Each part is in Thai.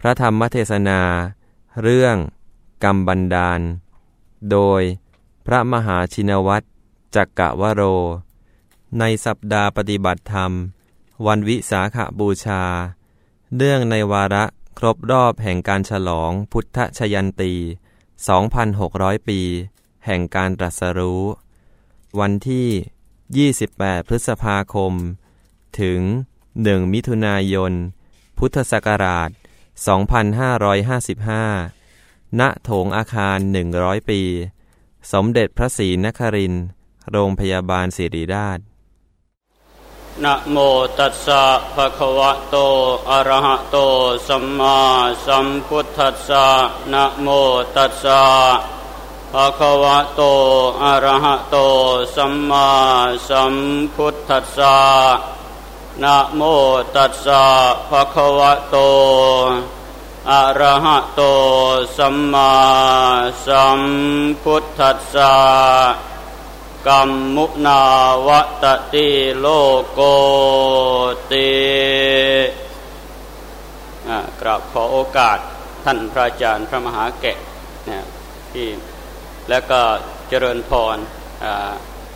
พระธรรมเทศนา เรื่อง กรรมบันดาล โดยพระมหาชินวัตรจักกะวโร ในสัปดาห์ปฏิบัติธรรม วันวิสาขบูชา เรื่องในวาระครบรอบแห่งการฉลองพุทธชยันตี 2,600 ปี แห่งการตรัสรู้ วันที่ 28 พฤษภาคม ถึง 1 มิถุนายน พุทธศักราช 2555 ณ โถงอาคาร 100 ปี สมเด็จพระศรีนครินทร์ โรงพยาบาลศิริราช นะโมตัสสะภะคะวะโต อะระหะโต สัมมาสัมพุทธัสสะ นะโมตัสสะภะคะวะโต อะระหะโต สัมมาสัมพุทธัสสะ นะโมตัสสะภะคะวะโต อะระหะโต สัมมาสัมพุทธัสสะกรรมมุนาวัตติโลโกติกราบขอโอกาสท่านพระอาจารย์พระมหาแกะเนี่ยที่แล้วก็เจริญพร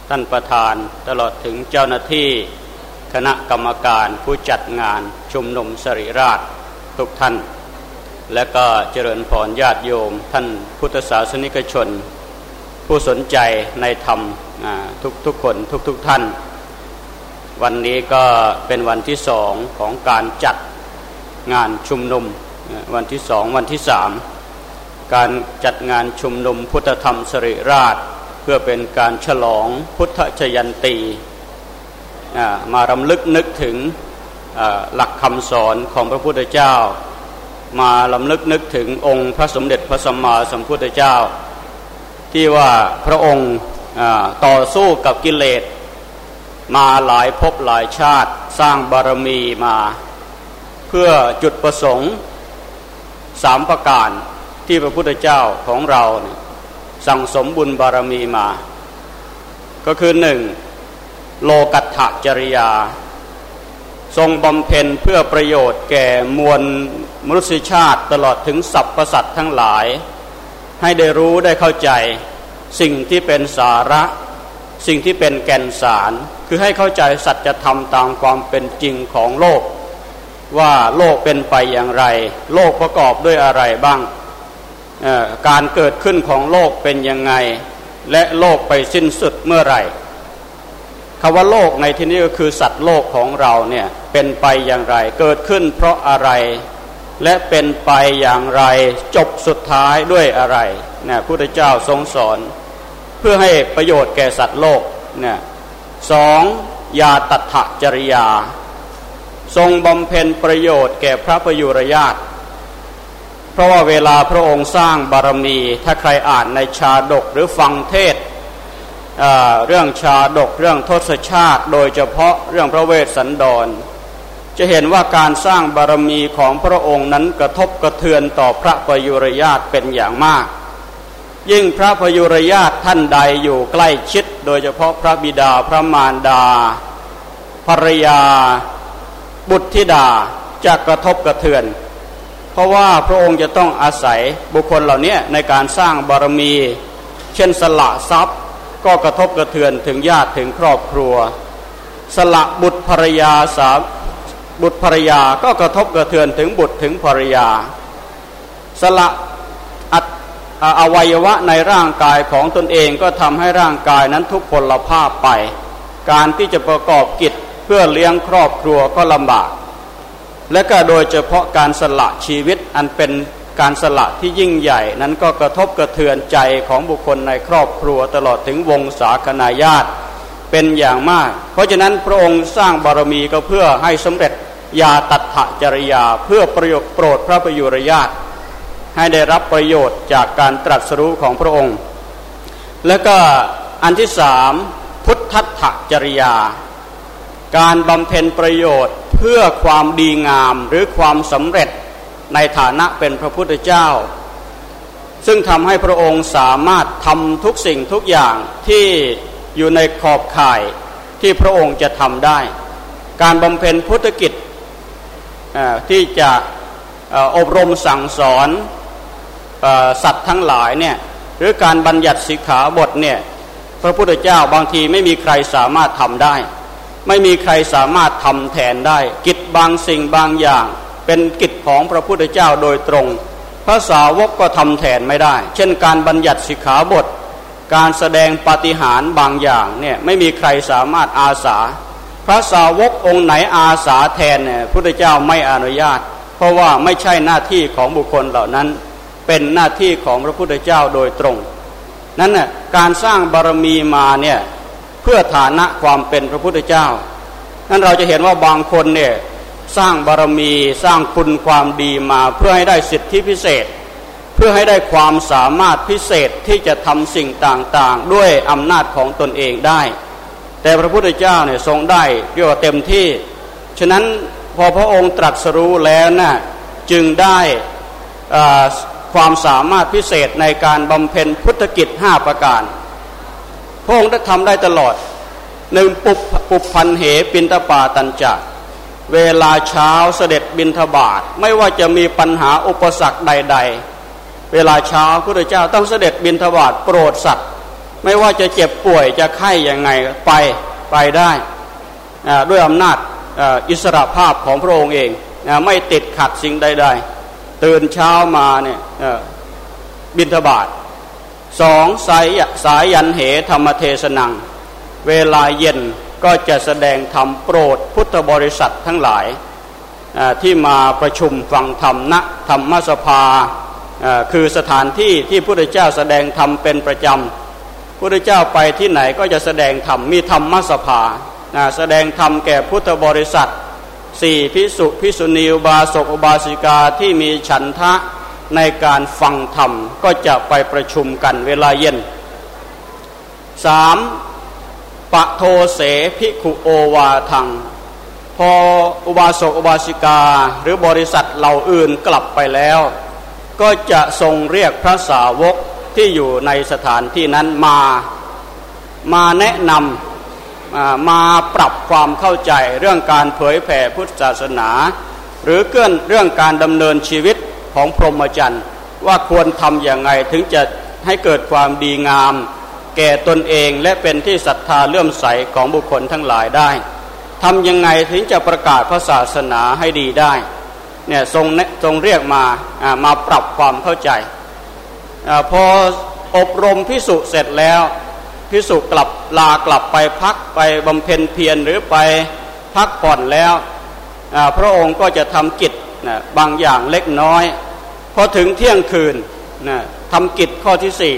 ท่านประธานตลอดถึงเจ้าหน้าที่ คณะกรรมการผู้จัดงานชุมนุมสริราชทุกท่าน และก็เจริญพรญาติโยม ท่านพุทธศาสนิกชน ผู้สนใจในธรรมทุกทุกคนทุกทุกท่าน วันนี้ก็เป็นวันที่สองของการจัดงานชุมนุมวันที่สองวันที่สามการจัดงานชุมนุมพุทธธรรมสริราช เพื่อเป็นการฉลองพุทธชยันตี มารำลึกนึกถึงหลักคำสอนของพระพุทธเจ้า มาลำลึกนึกถึงองค์พระสมเด็จพระสัมมาสัมพุทธเจ้า ที่ว่าพระองค์ต่อสู้กับกิเลส มาหลายภพหลายชาติสร้างบารมีมา เพื่อจุดประสงค์สามประการที่พระพุทธเจ้าของเราสั่งสมบุญบารมีมา ก็คือหนึ่ง โลกัตถจริยา ทรงบำเพ็ญเพื่อประโยชน์แก่มวลมนุษยชาติตลอดถึงสรรพสัตว์ทั้งหลาย ให้ได้รู้ได้เข้าใจ สิ่งที่เป็นสาระ สิ่งที่เป็นแก่นสาร คือให้เข้าใจสัจธรรมตามความเป็นจริงของโลก ว่าโลกเป็นไปอย่างไร โลกประกอบด้วยอะไรบ้างการเกิดขึ้นของโลกเป็นยังไง และโลกไปสิ้นสุดเมื่อไหร่ คำว่าโลกในที่นี้ก็คือสัตว์โลกของเราเนี่ยเป็นไปอย่างไร เกิดขึ้นเพราะอะไร และเป็นไปอย่างไรจบสุดท้ายด้วยอะไรเนี่ยพุทธเจ้าทรงสอน เพื่อให้ประโยชน์แก่สัตว์โลกเนี่ยสองยาตัถจริยา ทรงบำเพ็ญประโยชน์แก่พระประยุรญาตเพราะว่าเวลาพระองค์สร้างบารมี ถ้าใครอ่านในชาดกหรือฟังเทศ เรื่องชาดกเรื่องทศชาติ โดยเฉพาะเรื่องพระเวสสันดร จะเห็นว่าการสร้างบารมีของพระองค์นั้นกระทบกระเทือนต่อพระประยุรญาตเป็นอย่างมาก ยิ่งพระพยุรญาตท่านใดอยู่ใกล้ชิด โดยเฉพาะพระบิดาพระมารดา ภรรยา บุตรธิดาจะกระทบกระเทือน เพราะว่าพระองค์จะต้องอาศัยบุคคลเหล่านี้ในการสร้างบารมี เช่นสละทรัพย์ ก็กระทบกระเทือนถึงญาติถึงครอบครัว สละบุตรภรยาสามบุตรภรยาก็กระทบกระเทือนถึงบุตรถึงภรยา สละอวัยวะในร่างกายของตนเองก็ทำให้ร่างกายนั้นทุกพลภาพไป การที่จะประกอบกิจเพื่อเลี้ยงครอบครัวก็ลำบาก และก็โดยเฉพาะการสละชีวิตอันเป็น การสละที่ยิ่งใหญ่นั้นก็กระทบกระเทือนใจของบุคคลในครอบครัวตลอดถึงวงศาคณาญาติเป็นอย่างมาก เพราะฉะนั้นพระองค์สร้างบารมีก็เพื่อให้สำเร็จยาตัดถจริยา เพื่อประโยชน์โปรดพระประยุรญาติให้ได้รับประโยชน์จากการตรัสรู้ของพระองค์ แล้วก็อันที่สามพุทธัตถจริยา การบำเพ็ญประโยชน์เพื่อความดีงามหรือความสำเร็จ ในฐานะเป็นพระพุทธเจ้า ซึ่งทำให้พระองค์สามารถทำทุกสิ่งทุกอย่างที่อยู่ในขอบข่ายที่พระองค์จะทำได้ การบำเพ็ญพุทธกิจที่จะอบรมสั่งสอนสัตว์ทั้งหลายเนี่ยหรือการบัญญัติสิกขาบทเนี่ยพระพุทธเจ้าบางทีไม่มีใครสามารถทำได้ ไม่มีใครสามารถทำแทนได้ กิจบางสิ่งบางอย่าง เป็นกิจของพระพุทธเจ้าโดยตรง พระสาวกก็ทำแทนไม่ได้ เช่นการบัญญัติสิกขาบท การแสดงปาฏิหาริย์บางอย่างเนี่ยไม่มีใครสามารถอาสา พระสาวกองค์ไหนอาสาแทนเนี่ยพุทธเจ้าไม่อนุญาต เพราะว่าไม่ใช่หน้าที่ของบุคคลเหล่านั้น เป็นหน้าที่ของพระพุทธเจ้าโดยตรง นั้นน่ะการสร้างบารมีมาเนี่ยเพื่อฐานะความเป็นพระพุทธเจ้านั้นเราจะเห็นว่าบางคนเนี่ย สร้างบารมีสร้างคุณความดีมาเพื่อให้ได้สิทธิพิเศษ เพื่อให้ได้ความสามารถพิเศษที่จะทำสิ่งต่างๆ ด้วยอำนาจของตนเองได้ แต่พระพุทธเจ้าเนี่ยทรงได้เรียกว่าเต็มที่ ฉะนั้นพอพระองค์ตรัสรู้แล้วนะ่ะจึงได้ความสามารถพิเศษในการบำเพ็ญพุทธกิจห้าประการ พระองค์ได้ทำได้ตลอดหนึ่งปุปุบพันเหปินตปาตัญจะ เวลาเช้าเสด็จบินทบาทไม่ว่าจะมีปัญหาอุปสรรคใด ๆ เวลาเช้าพระเจ้าต้องเสด็จบินทบาทโปรดสัตว์ ไม่ว่าจะเจ็บป่วยจะไข้ยังไงไปไปได้ด้วยอำนาจอิสระภาพของพระองค์เองไม่ติดขัดสิ่งใด ๆ ตื่นเช้ามาเนี่ยบินทบาทสองสายสายยันเหธรรมเทศนัง เวลาเย็น ก็จะแสดงธรรมโปรดพุทธบริษัททั้งหลายที่มาประชุมฟังธรรมณธรรมสภาคือสถานที่ที่พระพุทธเจ้าแสดงธรรมเป็นประจำพระพุทธเจ้าไปที่ไหนก็จะแสดงธรรมมีธรรมสภาแสดงธรรมแก่พุทธบริษัทสี่พิสุพิสุณีบาสกอบาสิกาที่มีฉันทะในการฟังธรรมก็จะไปประชุมกันเวลาเย็นสาม ปะโทเสภิกขุโอวาทัง พออุบาสกอุบาสิกาหรือบริษัทเหล่าอื่นกลับไปแล้ว ก็จะทรงเรียกพระสาวกที่อยู่ในสถานที่นั้นมา มาแนะนำมาปรับความเข้าใจเรื่องการเผยแผ่พุทธศาสนา หรือเกื้อนเรื่องการดำเนินชีวิตของพรหมจรรย์ว่าควรทำอย่างไงถึงจะให้เกิดความดีงาม แก่ตนเองและเป็นที่ศรัทธาเลื่อมใสของบุคคลทั้งหลายได้ทำยังไงถึงจะประกาศพระศาสนาให้ดีได้เนี่ยทรงทรงเรียกมามาปรับความเข้าใจอพออบรมพิสุเสร็จแล้วพิสุกลับลากลับไปพักไปบำเพ็ญเพียรหรือไปพักผ่อนแล้วพระองค์ก็จะทำกิจนะบางอย่างเล็กน้อย พอถึงเที่ยงคืนนะทำกิจข้อที่สี่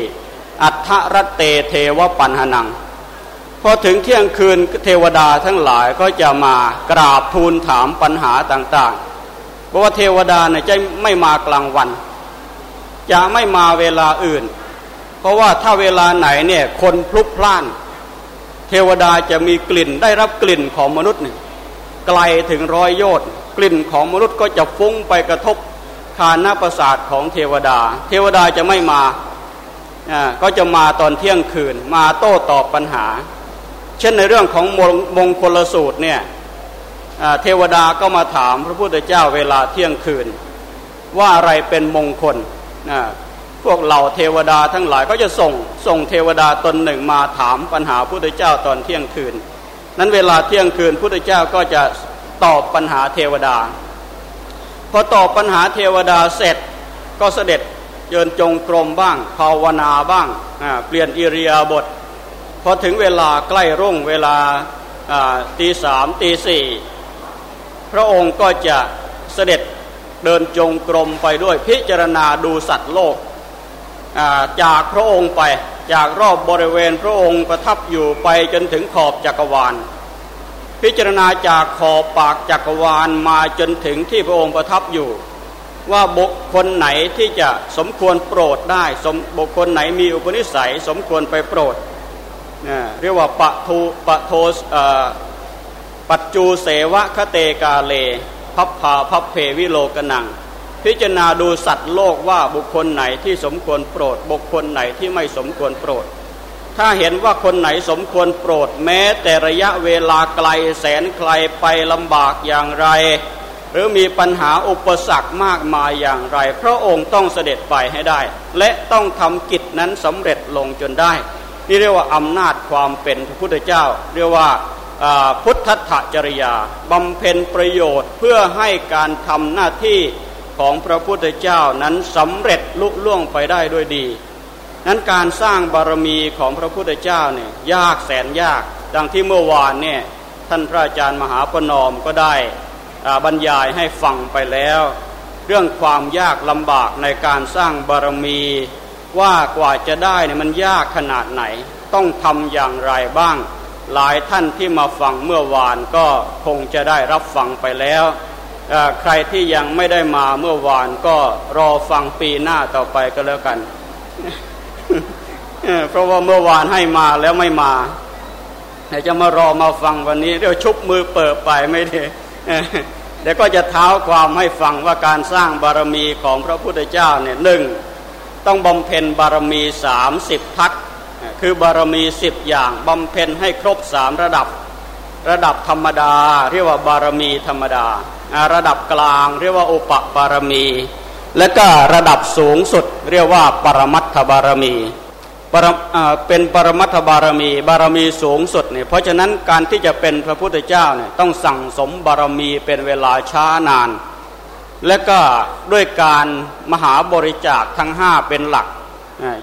อัฏฐรัตเตเทวปัญหนัง พอถึงเที่ยงคืนเทวดาทั้งหลายก็จะมากราบทูลถามปัญหาต่างๆ เพราะว่าเทวดาเนี่ยจะไม่มากลางวัน จะไม่มาเวลาอื่น เพราะว่าถ้าเวลาไหนเนี่ยคนพลุกพล่าน เทวดาจะมีกลิ่นได้รับกลิ่นของมนุษย์เนี่ยไกลถึงร้อยโยชน์กลิ่นของมนุษย์ก็จะฟุ้งไปกระทบคานาประสาทของเทวดา เทวดาจะไม่มา ก็จะมาตอนเที่ยงคืน มาโต้ตอบปัญหา เช่นในเรื่องของมงคลสูตรเนี่ยเทวดาก็มาถามพระพุทธเจ้าเวลาเที่ยงคืน ว่าอะไรเป็นมงคลพวกเหล่าเทวดาทั้งหลายก็จะส่งส่งเทวดาตนหนึ่งมาถามปัญหาพระพุทธเจ้าตอนเที่ยงคืน นั้นเวลาเที่ยงคืนพระพุทธเจ้าก็จะตอบปัญหาเทวดา พอตอบปัญหาเทวดาเสร็จก็เสด็จ เยินจงกรมบ้าง ภาวนาบ้างเปลี่ยนอิริยาบถพอถึงเวลาใกล้รุ่งเวลาตีสามตีสี่พระองค์ก็จะเสด็จเดินจงกรมไปด้วยพิจารณาดูสัตว์โลก จากพระองค์ไปจากรอบบริเวณพระองค์ประทับอยู่ไปจนถึงขอบจักรวาล พิจารณาจากขอบปากจักรวาลมาจนถึงที่พระองค์ประทับอยู่ ว่าบุคคลไหนที่จะสมควรโปรดได้สมบุคคลไหนมีอุปนิสัย สมควรไปโปรดนะเรียกว่าปะทูปะโทปัจจูเสวะคเตกาเลพับพาพับเพวิโลกนัง พิจารณาดูสัตว์โลกว่าบุคคลไหนที่สมควรโปรด บุคคลไหนที่ไม่สมควรโปรด ถ้าเห็นว่าคนไหนสมควรโปรด แม้แต่ระยะเวลาไกลแสนไกลไปลำบากอย่างไร หรือมีปัญหาอุปสรรคมากมายอย่างไร พระองค์ต้องเสด็จไปให้ได้ และต้องทำกิจนั้นสำเร็จลงจนได้ นี่เรียกว่าอำนาจความเป็นพระพุทธเจ้า เรียกว่าพุทธะจริยาบำเพ็ญประโยชน์เพื่อให้การทำหน้าที่ของพระพุทธเจ้านั้นสำเร็จลุล่วงไปได้ด้วยดี นั้นการสร้างบารมีของพระพุทธเจ้าเนี่ยยากแสนยาก ดังที่เมื่อวานเนี่ยท่านพระอาจารย์มหาปนอมก็ได้ บรรยายให้ฟังไปแล้ว เรื่องความยากลำบากในการสร้างบารมี ว่ากว่าจะได้เนี่ยมันยากขนาดไหน ต้องทำอย่างไรบ้าง หลายท่านที่มาฟังเมื่อวานก็คงจะได้รับฟังไปแล้วใครที่ยังไม่ได้มาเมื่อวานก็รอฟังปีหน้าต่อไปก็แล้วกัน เพราะว่าเมื่อวานให้มาแล้วไม่มาแต่จะมารอมาฟังวันนี้เรียกชุบมือเปิดไปไม่ได้ เดี๋ยวก็จะเท้าความให้ฟังว่าการสร้างบารมีของพระพุทธเจ้าเนี่ยหนึ่งต้องบำเพ็ญบารมีสามสิบทัศคือบารมีสิบอย่างบำเพ็ญให้ครบสามระดับ ระดับธรรมดา เรียกว่าบารมีธรรมดา ระดับกลางเรียกว่าอุปบารมี และก็ระดับสูงสุดเรียกว่าปรมัตถบารมี เป็นปรมัตถบารมีบารมีสูงสุดเนี่ยเพราะฉะนั้นการที่จะเป็นพระพุทธเจ้าเนี่ยต้องสั่งสมบารมีเป็นเวลาช้านาน และก็ด้วยการมหาบริจาคทั้งห้าเป็นหลัก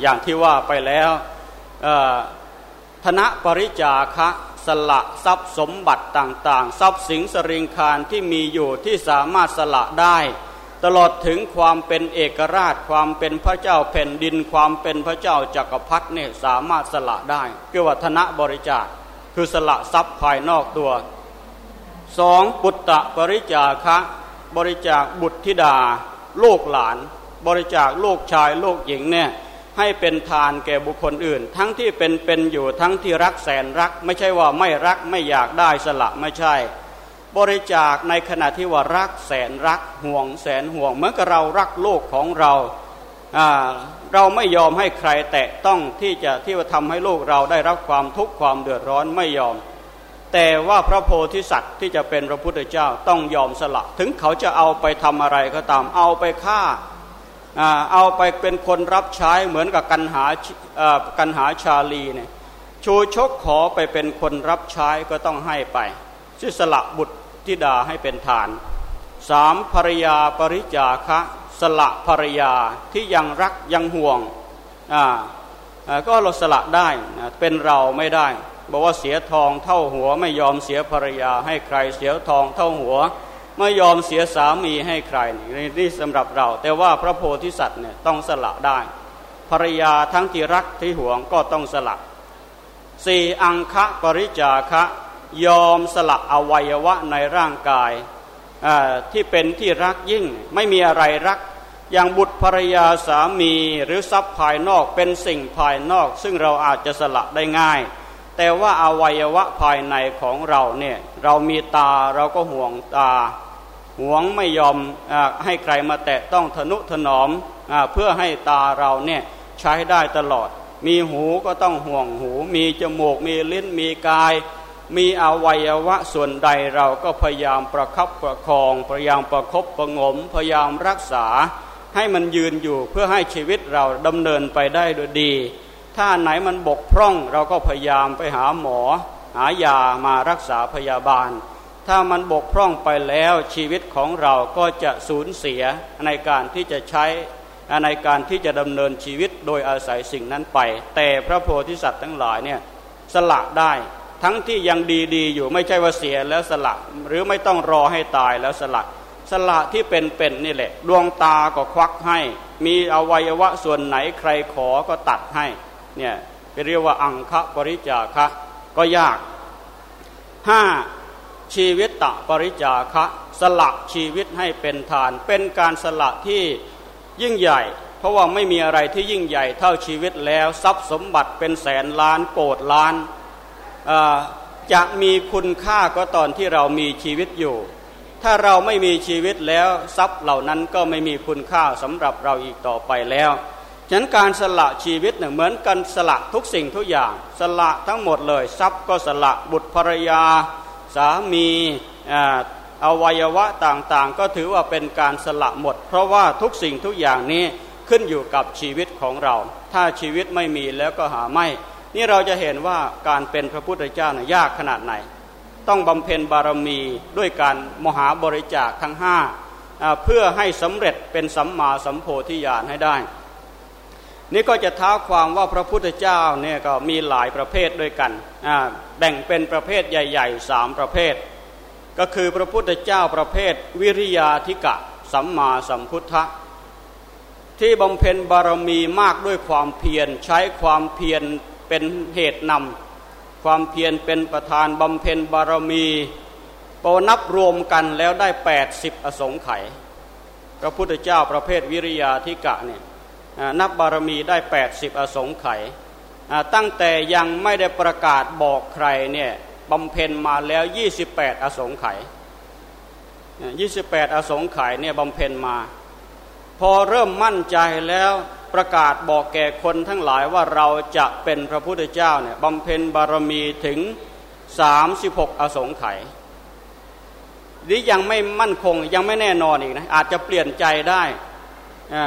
อย่างที่ว่าไปแล้วธนปริจาคะสละทรัพย์สมบัติต่างๆ ทรัพย์สิงสริงคารที่มีอยู่ที่สามารถสละได้ ตลอดถึงความเป็นเอกราชความเป็นพระเจ้าแผ่นดินความเป็นพระเจ้าจักรพรรดิเนี่ยสามารถสละได้เกี่ยวกับธนบริจาคคือสละทรัพย์ภายนอกตัวสองปุตตะบริจาคะบริจาคบุตรธิดา ลูกหลาน บริจาคลูกชายลูกหญิงเนี่ยให้เป็นทานแก่บุคคลอื่น ทั้งที่เป็นเป็นอยู่ทั้งที่รักแสนรัก ไม่ใช่ว่าไม่รักไม่อยากได้สละไม่ใช่ บริจาคในขณะที่ว่ารักแสนรักห่วงแสนห่วงเหมือนกับเรารักโลกของเราเราไม่ยอมให้ใครแตะต้องที่จะที่จะทำให้ลูกเราได้รับความทุกข์ความเดือดร้อนไม่ยอม แต่ว่าพระโพธิสัตว์ที่จะเป็นพระพุทธเจ้าต้องยอมสละ ถึงเขาจะเอาไปทำอะไรก็ตามเอาไปฆ่าเอาไปเป็นคนรับใช้เหมือนกับกันหากันหาชาลีเนี่ยชูชกขอไปเป็นคนรับใช้ก็ต้องให้ไปชื่สละบุตร ธิดาให้เป็นฐานสามภรยาปริจาคะสละภรยาที่ยังรักยังห่วงก็เราสละได้เป็นเราไม่ได้บอกว่าเสียทองเท่าหัวไม่ยอมเสียภรรยาให้ใครเสียทองเท่าหัว ไม่ยอมเสียสามีให้ใครนี่นี่สำหรับเรา แต่ว่าพระโพธิสัตว์เนี่ยต้องสละได้ ภรรยาทั้งที่รักที่หวงก็ต้องสละสี่อังคะปริจาคะ ยอมสละอวัยวะในร่างกายที่เป็นที่รักยิ่งไม่มีอะไรรัก อย่างบุตรภรรยาสามีหรือทรัพย์ภายนอกเป็นสิ่งภายนอก ซึ่งเราอาจจะสละได้ง่าย แต่ว่าอวัยวะภายในของเราเนี่ยเรามีตาเราก็ห่วงตาห่วงไม่ยอมอให้ใครมาแตะต้องทนุถนอมอเพื่อให้ตาเราเนี่ยใช้ได้ตลอด มีหูก็ต้องห่วงหู มีจมูกมีลิ้นมีกาย มีอวัยวะส่วนใดเราก็พยายามประคับประคอง พยายามประครบประงม พยายามรักษา ให้มันยืนอยู่เพื่อให้ชีวิตเราดำเนินไปได้โดยดี ถ้าไหนมันบกพร่องเราก็พยายามไปหาหมอ หายามารักษาพยาบาล ถ้ามันบกพร่องไปแล้วชีวิตของเราก็จะสูญเสียในการที่จะใช้ในการที่จะดำเนินชีวิตโดยอาศัยสิ่งนั้นไป แต่พระโพธิสัตว์ทั้งหลายเนี่ยสละได้ ทั้งที่ยังดีๆอยู่ไม่ใช่ว่าเสียแล้วสละหรือไม่ต้องรอให้ตายแล้วสละสละที่เป็นๆนี่แหละ ดวงตาก็ควักให้ มีอวัยวะส่วนไหนใครขอก็ตัดให้เนี่ยเรียกว่าอังคะปริจาคะก็ยากห้าชีวิตตะปริจาคะ สละชีวิตให้เป็นทาน เป็นการสละที่ยิ่งใหญ่ เพราะว่าไม่มีอะไรที่ยิ่งใหญ่เท่าชีวิตแล้ว ทรัพย์สมบัติเป็นแสนล้านโกดล้าน จะมีคุณค่าก็ตอนที่เรามีชีวิตอยู่ ถ้าเราไม่มีชีวิตแล้วทรัพย์เหล่านั้นก็ไม่มีคุณค่าสำหรับเราอีกต่อไปแล้วฉะนั้นการสละชีวิตเนี่ยเหมือนกันสละทุกสิ่งทุกอย่าง สละทั้งหมดเลย ทรัพย์ก็สละบุตรภรรยา สามีอวัยวะต่างๆ ก็ถือว่าเป็นการสละหมด เพราะว่าทุกสิ่งทุกอย่างนี้ขึ้นอยู่กับชีวิตของเรา ถ้าชีวิตไม่มีแล้วก็หาไม่ นี่เราจะเห็นว่าการเป็นพระพุทธเจ้านะยากขนาดไหน ต้องบำเพ็ญบารมีด้วยการมหาบริจาคทั้งห้าเพื่อให้สำเร็จเป็นสัมมาสัมโพธิญาณให้ได้ นี่ก็จะท้าความว่าพระพุทธเจ้าเนี่ยก็มีหลายประเภทด้วยกันแบ่งเป็นประเภทใหญ่ๆสามประเภท ก็คือพระพุทธเจ้าประเภทวิริยาธิกะสัมมาสัมพุทธะที่บำเพ็ญบารมีมากด้วยความเพียรใช้ความเพียร เป็นเหตุนำความเพียรเป็นประธานบำเพ็ญบารมีพอนับรวมกันแล้วได้ 80 อสงไขยพระพุทธเจ้าประเภทวิริยาธิกะเนี่ยนับบารมีได้ 80 อสงไขยตั้งแต่ยังไม่ได้ประกาศบอกใครเนี่ยบำเพ็ญมาแล้ว 28 อสงไขย28 อสงไขยเนี่ยบำเพ็ญมา พอเริ่มมั่นใจแล้ว ประกาศบอกแก่คนทั้งหลายว่าเราจะเป็นพระพุทธเจ้าเนี่ยบำเพ็ญบารมีถึง 36 อสงไขยนี่ยังไม่มั่นคงยังไม่แน่นอนอีกนะอาจจะเปลี่ยนใจได้อ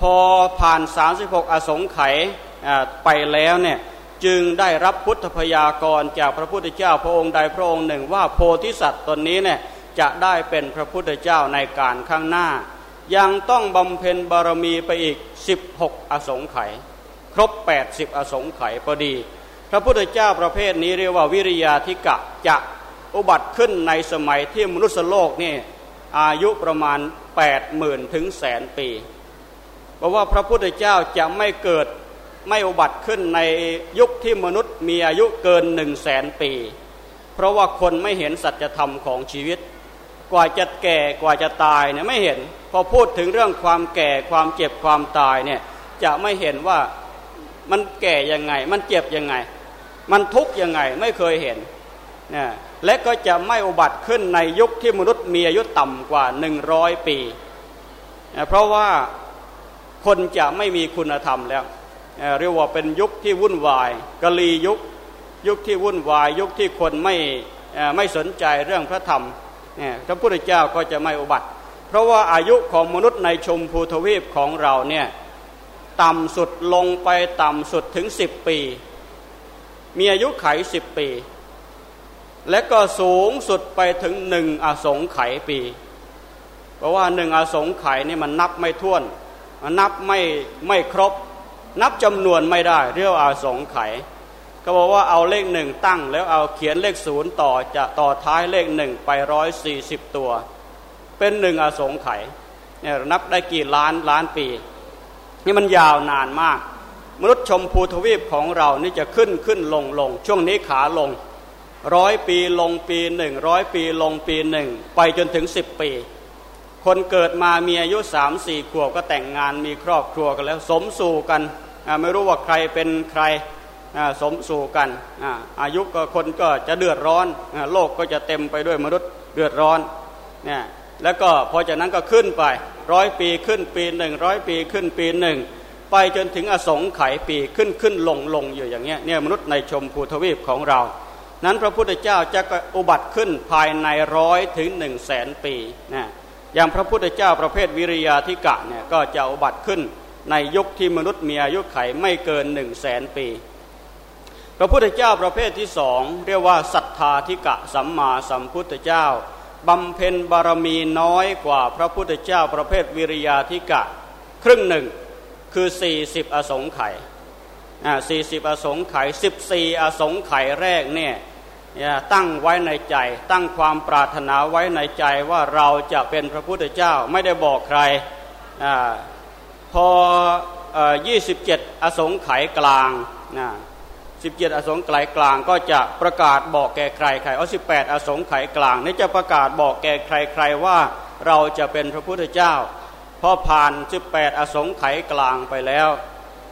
พอผ่าน 36 อสงไขยไปแล้วเนี่ยจึงได้รับพุทธพยากรจากพระพุทธเจ้าพระองค์ใดพระองค์หนึ่งว่าโพธิสัตว์ตนนี้เนี่ยจะได้เป็นพระพุทธเจ้าในการข้างหน้า ยังต้องบำเพ็ญบารมีไปอีก 16 อสงไขยครบ 80 อสงไขยพอดี พระพุทธเจ้าประเภทนี้เรียกว่าวิริยาธิกะจะอุบัติขึ้นในสมัยที่มนุษย์โลกนี่อายุประมาณ8มื่นถึงแสนปีเพราะว่าพระพุทธเจ้าจะไม่เกิดไม่อุบัติขึ้นในยุคที่มนุษย์มีอายุเกินหนึ่งแสนปี เพราะว่าคนไม่เห็นสัจธรรมของชีวิต กว่าจะแก่กว่าจะตายเนี่ยไม่เห็น พอพูดถึงเรื่องความแก่ความเจ็บความตายเนี่ยจะไม่เห็นว่ามันแก่ยังไง มันเจ็บยังไง มันทุกข์ยังไงไม่เคยเห็นนะและก็จะไม่อุบัติขึ้นในยุคที่มนุษย์มีอายุต่ำกว่าหนึ่งร้อยปีนะเพราะว่าคนจะไม่มีคุณธรรมแล้วเรียกว่าเป็นยุคที่วุ่นวายกะลียุค ยุคที่วุ่นวาย ยุคที่คนไม่ไม่สนใจเรื่องพระธรรม เนี่ยพระพุทธเจ้าก็จะไม่อุบัติ เพราะว่าอายุของมนุษย์ในชมพูทวีปของเราเนี่ยต่ำสุดลงไปต่ำสุดถึงสิบปี มีอายุไขสิบปี และก็สูงสุดไปถึงหนึ่งอสงไขยปี เพราะว่าหนึ่งอสงไขยนี่มันนับไม่ถ้วน นับไม่ไม่ครบ นับจำนวนไม่ได้เรียกอาสงไขย ก็บอกว่าเอาเลขหนึ่งตั้ง แล้วเอาเขียนเลขศูนย์ต่อจะต่อท้ายเลขหนึ่งไปร้อยสี่สิบตัว เป็นหนึ่งอสงไขยเนี่ยนับได้กี่ล้านล้านปี นี่มันยาวนานมาก มนุษย์ชมพูทวีปของเรานี่จะขึ้นขึ้นลงลงช่วงนี้ขาลงร้อยปีลงปีหนึ่งร้อยปีลงปีหนึ่งไปจนถึงสิบปี คนเกิดมามีอายุสามสี่ขวบก็แต่งงานมีครอบครัวกันแล้วสมสู่กันไม่รู้ว่าใครเป็นใคร สมสู่กันอายุก็คนก็จะเดือดร้อนโลกก็จะเต็มไปด้วยมนุษย์เดือดร้อนเนี่ยแล้วก็พอจากนั้นก็ขึ้นไปร้อยปีขึ้นปีหนึ่งร้อยปีขึ้นปีหนึ่งไปจนถึงอสงไขยปีขึ้นขึ้นลงลงอยู่อย่างเงี้ยเนี่ยมนุษย์ในชมพูทวีปของเรา นั้นพระพุทธเจ้าจะอุบัติขึ้นภายในร้อยถึงหนึ่งแสนปีนะอย่างพระพุทธเจ้าประเภทวิริยาธิกะเนี่ยก็จะอุบัติขึ้นในยุคที่มนุษย์มีอายุไขไม่เกินหนึ่งแสนปี พระพุทธเจ้าประเภทที่สองเรียกว่าศรัทธาธิกะสัมมาสัมพุทธเจ้าบำเพ็ญบารมีน้อยกว่าพระพุทธเจ้าประเภทวิริยาธิกะ ครึ่งหนึ่งคือ 40 อสงไขยอ่สี่สิบอสงไขยสิบสี่อสงไขยแรกเนี่ยตั้งไว้ในใจ ตั้งความปรารถนาไว้ในใจว่าเราจะเป็นพระพุทธเจ้าไม่ได้บอกใครอพอ 27 อสงไขยกลางนะ 17อสงไขยกลางก็จะประกาศบอกแก่ใครใครเอา18อสงไขยกลางนี่จะประกาศบอกแก่ใครใครว่าเราจะเป็นพระพุทธเจ้าพอผ่าน18อสงไขยกลางไปแล้ว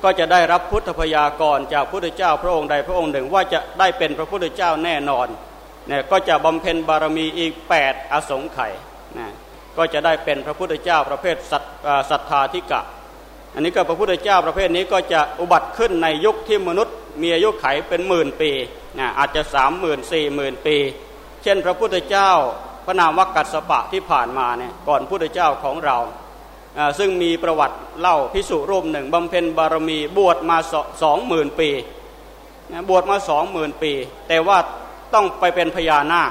ก็จะได้รับพุทธพยากรจากพระพุทธเจ้าพระองค์ใดพระองค์หนึ่งว่าจะได้เป็นพระพุทธเจ้าแน่นอนเนี่ยก็จะบำเพ็ญบารมีอีก 8 อสงไขยนะก็จะได้เป็นพระพุทธเจ้าประเภทศรัทธาธิกะ อันนี้ก็พระพุทธเจ้าประเภทนี้ก็จะอุบัติขึ้นในยุคที่มนุษย์ มีอายุไขเป็นหมื่นปีนะอาจจะสามหมื่นสี่หมื่นปี เช่นพระพุทธเจ้าพระนามวักัสปะที่ผ่านมาเนี่ยก่อนพุทธเจ้าของเรา ซึ่งมีประวัติเล่าพิสุรูปหนึ่งบำเพ็ญบารมีบวชมาสองหมื่นปีบวชมาสองหมื่นปี แต่ว่าต้องไปเป็นพญานาค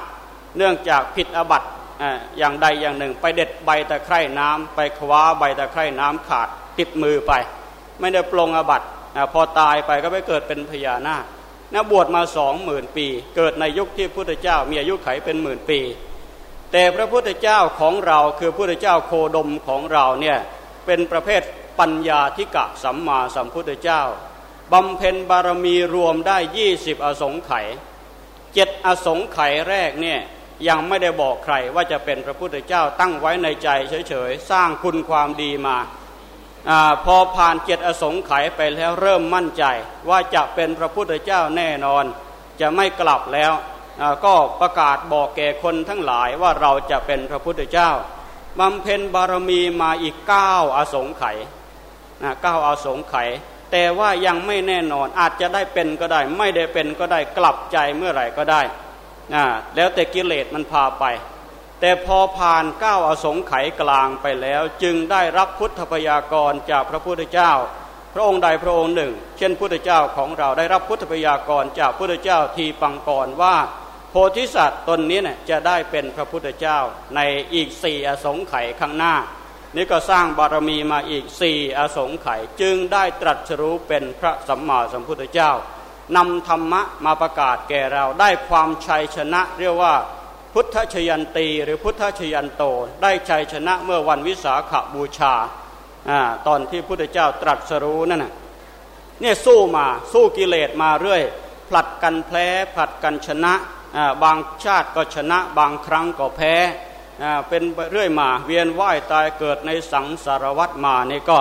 เนื่องจากผิดอบัตอย่างใดอย่างหนึ่ง ไปเด็ดใบตะไคร่น้ำไปคว้าใบตะไคร่น้ำขาดติดมือไป ไม่ได้ปลงอบัต พอตายไปก็ไปเกิดเป็นพญานาคนะบวชมาสองหมื่นปี เกิดในยุคที่พุทธเจ้ามีอายุไขเป็นหมื่นปี แต่พระพุทธเจ้าของเราคือพุทธเจ้าโคดมของเราเนี่ยเป็นประเภทปัญญาธิกะสัมมาสัมพุทธเจ้าบำเพ็ญบารมีรวมได้ยี่สิบอสงไขยเจ็ดอสงไขยแรกเนี่ยยังไม่ได้บอกใครว่าจะเป็นพระพุทธเจ้าตั้งไว้ในใจเฉยๆ สร้างคุณความดีมา อพอผ่านเจ็ดอสงไขยไปแล้วเริ่มมั่นใจ ว่าจะเป็นพระพุทธเจ้าแน่นอน จะไม่กลับแล้วก็ประกาศบอกแก่คนทั้งหลายว่าเราจะเป็นพระพุทธเจ้าบำเพ็ญบารมีมาอีกเก้าอสงไขยเก้าอาสงไขยแต่ว่ายังไม่แน่นอนอาจจะได้เป็นก็ได้ ไม่ได้เป็นก็ได้กลับใจเมื่อไหร่ก็ได้ แล้วแต่กิเลสมันพาไป แต่พอผ่านก้าวอสงไขยกลางไปแล้ว จึงได้รับพุทธพยากรจากพระพุทธเจ้า พระองค์ใดพระองค์หนึ่ง เช่นพุทธเจ้าของเราได้รับพุทธพยากรจากพุทธเจ้าทีปังกรว่า โพธิสัตว์ตนนี้เนี่ยจะได้เป็นพระพุทธเจ้าในอีกสี่อสงไขยข้างหน้า นี่ก็สร้างบารมีมาอีกสี่อสงไขยจึงได้ตรัสรู้เป็นพระสัมมาสัมพุทธเจ้านำธรรมะมาประกาศแก่เราได้ความชัยชนะเรียกว่า พุทธชยันตีหรือพุทธชยันโตได้ชัยชนะเมื่อวันวิสาขบูชาอตอนที่พุทธเจ้าตรัสรู้นั่นนะเนี่ยสู้มาสู้กิเลสมาเรื่อย ผลัดกันแพ้ผลัดกันชนะบางชาติก็ชนะบางครั้งก็แพ้เป็นเรื่อยมาเวียนว่ายตายเกิดในสังสารวัตมานี่ก็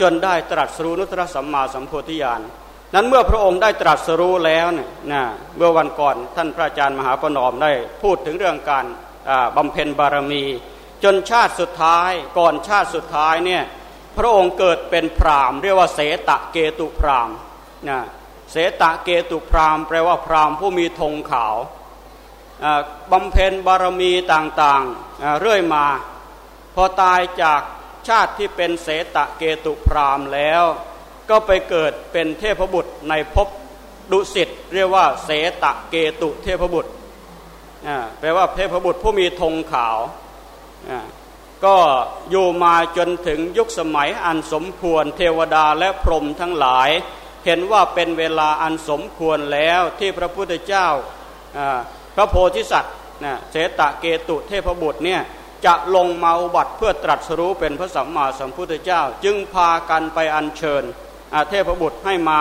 จนได้ตรัสรู้นุตตรสัมมาสัมโพธิญาณ นั้นเมื่อพระองค์ได้ตรัสรู้แล้วเนี่ยนะเมื่อวันก่อนท่านพระอาจารย์มหาปนอมได้พูดถึงเรื่องการบำเพ็ญบารมี จนชาติสุดท้ายก่อนชาติสุดท้ายเนี่ยพระองค์เกิดเป็นพรามเรียกว่าเสตะเกตุพรามนะเสตะเกตุพรามแปลว่าพรามผู้มีธงขาวบำเพ็ญบารมีต่างๆเรื่อยมา พอตายจากชาติที่เป็นเสตะเกตุพรามแล้ว ก็ไปเกิดเป็นเทพบุตรในภพดุสิตเรียกว่าเสตะเกตุเทพบุตรแปลว่าเทพบุตรผู้มีธงขาว ก็อยู่มาจนถึงยุคสมัยอันสมควรเทวดาและพรหมทั้งหลาย เห็นว่าเป็นเวลาอันสมควรแล้วที่พระพุทธเจ้าพระโพธิสัตว์เสตะเกตุเทพบุตรเนี่ยจะลงมาอุบัติเพื่อตรัสรู้เป็นพระสัมมาสัมพุทธเจ้า จึงพากันไปอัญเชิญ เทพบุตรให้มา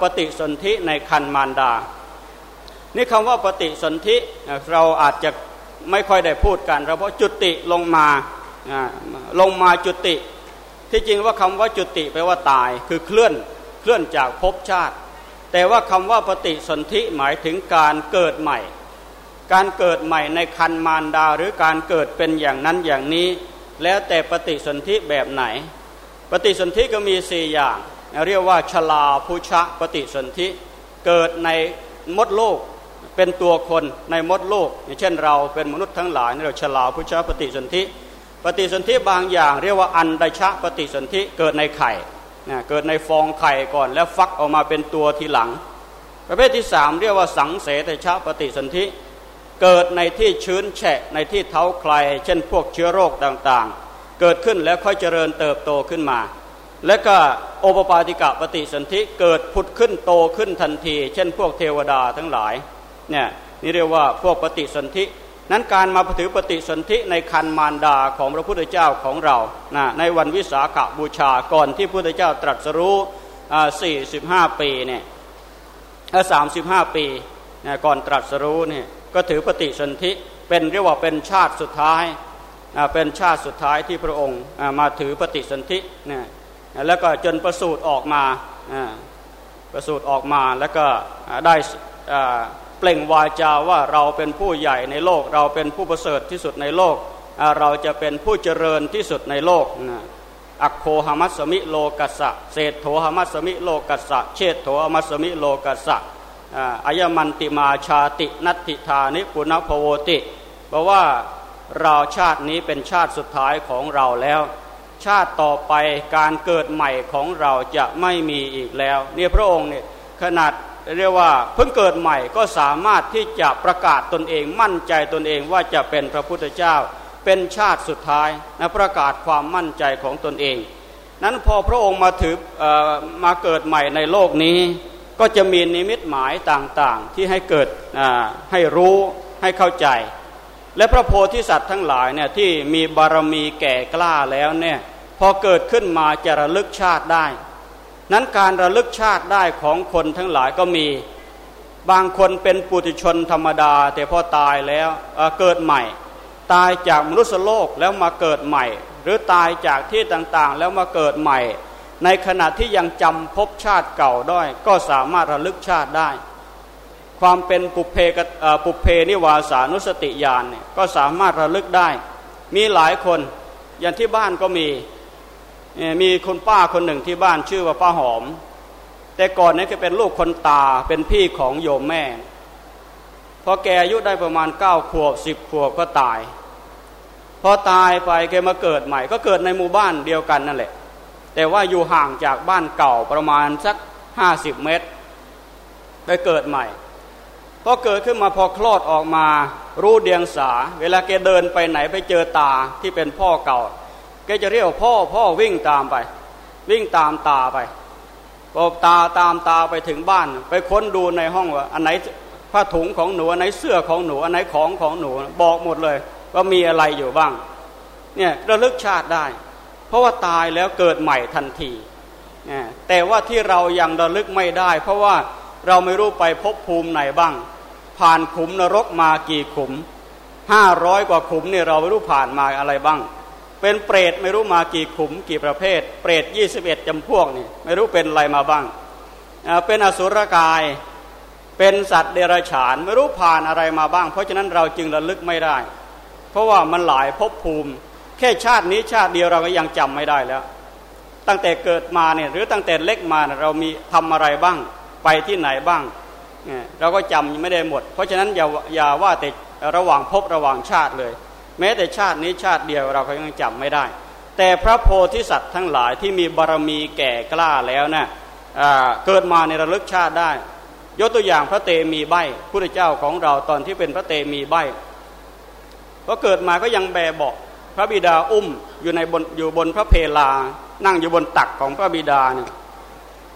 ปฏิสนธิในคันมารดา นี่คำว่าปฏิสนธิเราอาจจะไม่ค่อยได้พูดกันเราเพราะจุติลงมาลงมาจุติ ที่จริงว่าคำว่าจุติแปลว่าตายคือเคลื่อนเคลื่อนจากภพชาติ แต่ว่าคำว่าปฏิสนธิหมายถึงการเกิดใหม่ การเกิดใหม่ในคันมารดาหรือการเกิดเป็นอย่างนั้นอย่างนี้ แล้วแต่ปฏิสนธิแบบไหน ปฏิสนธิก็มีสี่อย่าง เรียกว่าชลาภูชะปฏิสนธิเกิดในมดโลกเป็นตัวคนในมดโลกอย่างเช่นเราเป็นมนุษย์ทั้งหลายเราชลาภูชะปฏิสนธิปฏิสนธิบางอย่างเรียกว่าอันดชะปฏิสนธิเกิดในไข่นะเกิดในฟองไข่ก่อนแล้วฟักออกมาเป็นตัวทีหลัง ประเภทที่สามเรียกว่าสังเสตชาปฏิสนธิเกิดในที่ชื้นแฉะในที่เท้าใคร เช่นพวกเชื้อโรคต่างๆ เกิดขึ้นแล้วค่อยเจริญเติบโตขึ้นมา และก็โอปปาติกะปฏิสนธิเกิดผุดขึ้นโตขึ้นทันที เช่นพวกเทวดาทั้งหลายเนี่ยนี่เรียกว่าพวกปฏิสนธินั้นการมาถือปฏิสนธิในคันมารดาของพระพุทธเจ้าของเรานะในวันวิสาขบูชาก่อนที่พระพุทธเจ้าตรัสรู้สี่สิบห้าปีเนี่ยสามสิบห้าปีนะก่อนตรัสรู้เนี่ยก็ถือปฏิสนธิเป็นเรียกว่าเป็นชาติสุดท้ายเป็นชาติสุดท้ายที่พระองค์มาถือปฏิสนธินะ แล้วก็จนประสูติออกมาประสูติออกมาแล้วก็ได้เปล่งวาจาว่าเราเป็นผู้ใหญ่ในโลก เราเป็นผู้ประเสริฐที่สุดในโลก เราจะเป็นผู้เจริญที่สุดในโลกอักโคหามัสมิโลกัสสะเศษโถหามัสมิโลกัสสะเชษโถหมัสมิโลกัสสะอายมันติมาชาตินัตติธานิปุณพโวติบราะว่าเราชาตินี้เป็นชาติสุดท้ายของเราแล้ว ชาติต่อไปการเกิดใหม่ของเราจะไม่มีอีกแล้วเนี่ยพระองค์เนี่ยขนาดเรียกว่าเพิ่งเกิดใหม่ก็สามารถที่จะประกาศตนเองมั่นใจตนเองว่าจะเป็นพระพุทธเจ้า เป็นชาติสุดท้ายนะประกาศความมั่นใจของตนเอง นั้นพอพระองค์มาถืออมาเกิดใหม่ในโลกนี้ ก็จะมีนิมิตหมายต่างๆ ที่ให้เกิดให้รู้ให้เข้าใจ และพระโพธิสัตว์ทั้งหลายเนี่ยที่มีบารมีแก่กล้าแล้วเนี่ยพอเกิดขึ้นมาจะระลึกชาติได้ นั้นการระลึกชาติได้ของคนทั้งหลายก็มี บางคนเป็นปุถุชนธรรมดา แต่พอตายแล้วเกิดใหม่ ตายจากมนุษยโลกแล้วมาเกิดใหม่ หรือตายจากที่ต่างๆ แล้วมาเกิดใหม่ ในขณะที่ยังจำพบชาติเก่าด้ก็สามารถระลึกชาติได้ ความเป็นปุเพกปุเพนิวาสานุสติญาณเนี่ยก็สามารถระลึกได้ มีหลายคนอย่างที่บ้านก็มีมีคุณป้าคนหนึ่งที่บ้านชื่อว่าป้าหอม แต่ก่อนนี้ก็เป็นลูกคนตาเป็นพี่ของโยมแม่พอแกอายุได้ประมาณเก้าขวบสิบขวบก็ตายพอตายไปแกมาเกิดใหม่ ก็เกิดในหมู่บ้านเดียวกันนั่นแหละ แต่ว่าอยู่ห่างจากบ้านเก่าประมาณสักห้าสิบเมตรไปเกิดใหม่ พอเกิดขึ้นมาพอคลอดออกมา รู้เดียงสา เวลาแกเดินไปไหนไปเจอตาที่เป็นพ่อเก่าแกจะเรียกพ่อพ่อวิ่งตามไป วิ่งตามตาไปพอตาตามตาไปถึงบ้าน ไปค้นดูในห้องว่าอันไหนผ้าถุงของหนูอันไหนเสื้อของหนูอันไหนของของหนูบอกหมดเลย ว่ามีอะไรอยู่บ้างเนี่ยระลึกชาติได้ เพราะว่าตายแล้วเกิดใหม่ทันทีแต่ว่าที่เรายังระลึกไม่ได้ เพราะว่าเราไม่รู้ไปพบภูมิไหนบ้าง ผ่านขุมนรกมากี่ขุมห้าร้อยกว่าขุมเนี่ยเราไม่รู้ผ่านมาอะไรบ้าง เป็นเปรตไม่รู้มากี่ขุมกี่ประเภท เปรตยี่สิบเอ็ดจำพวกนี่ไม่รู้เป็นอะไรมาบ้าง เป็นอสุรกายเป็นสัตว์เดรัจฉานไม่รู้ผ่านอะไรมาบ้าง เพราะฉะนั้นเราจึงระลึกไม่ได้ เพราะว่ามันหลายภพภูมิ แค่ชาตินี้ชาติเดียวเราก็ยังจำไม่ได้แล้ว ตั้งแต่เกิดมาเนี่ยหรือตั้งแต่เล็กมาเรามีทำอะไรบ้าง ไปที่ไหนบ้าง เราก็จำไม่ได้หมด เพราะฉะนั้นอย่าอย่าว่าแต่ระหว่างพบระหว่างชาติเลย แม้แต่ชาตินี้ชาติเดียวเราก็ยังจำไม่ได้ แต่พระโพธิสัตว์ทั้งหลายที่มีบารมีแก่กล้าแล้วนะ่ะเกิดมาในระลึกชาติได้ ยกตัวอย่างพระเตมีใบพุทธเจ้าของเราตอนที่เป็นพระเตมีใบพอเกิดมาก็ยังแบเบาพระบิดาอุ้มอยู่ในบนอยู่บนพระเพลา นั่งอยู่บนตักของพระบิดาเนี่ย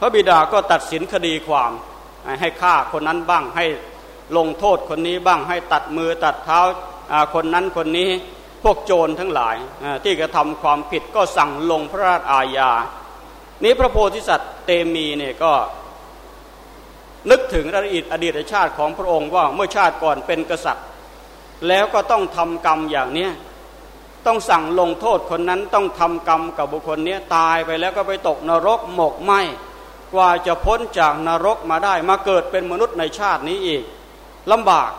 พระบิดาก็ตัดสินคดีความ ให้ฆ่าคนนั้นบ้างให้ลงโทษคนนี้บ้างให้ตัดมือตัดเท้าคนนั้นคนนี้พวกโจรทั้งหลายที่กระทำความผิดก็สั่งลงพระราชอาญา นี้พระโพธิสัตว์เตมีเนี่ยก็ นึกถึงอดีตอดีตชาติของพระองค์ว่าเมื่อชาติก่อนเป็นกษัตริย์ แล้วก็ต้องทำกรรมอย่างนี้ต้องสั่งลงโทษคนนั้นต้องทำกรรมกับบุคคลนี้ตายไปแล้วก็ไปตกนรกหมกไหม กว่าจะพ้นจากนรกมาได้มาเกิดเป็นมนุษย์ในชาตินี้อีกลำบาก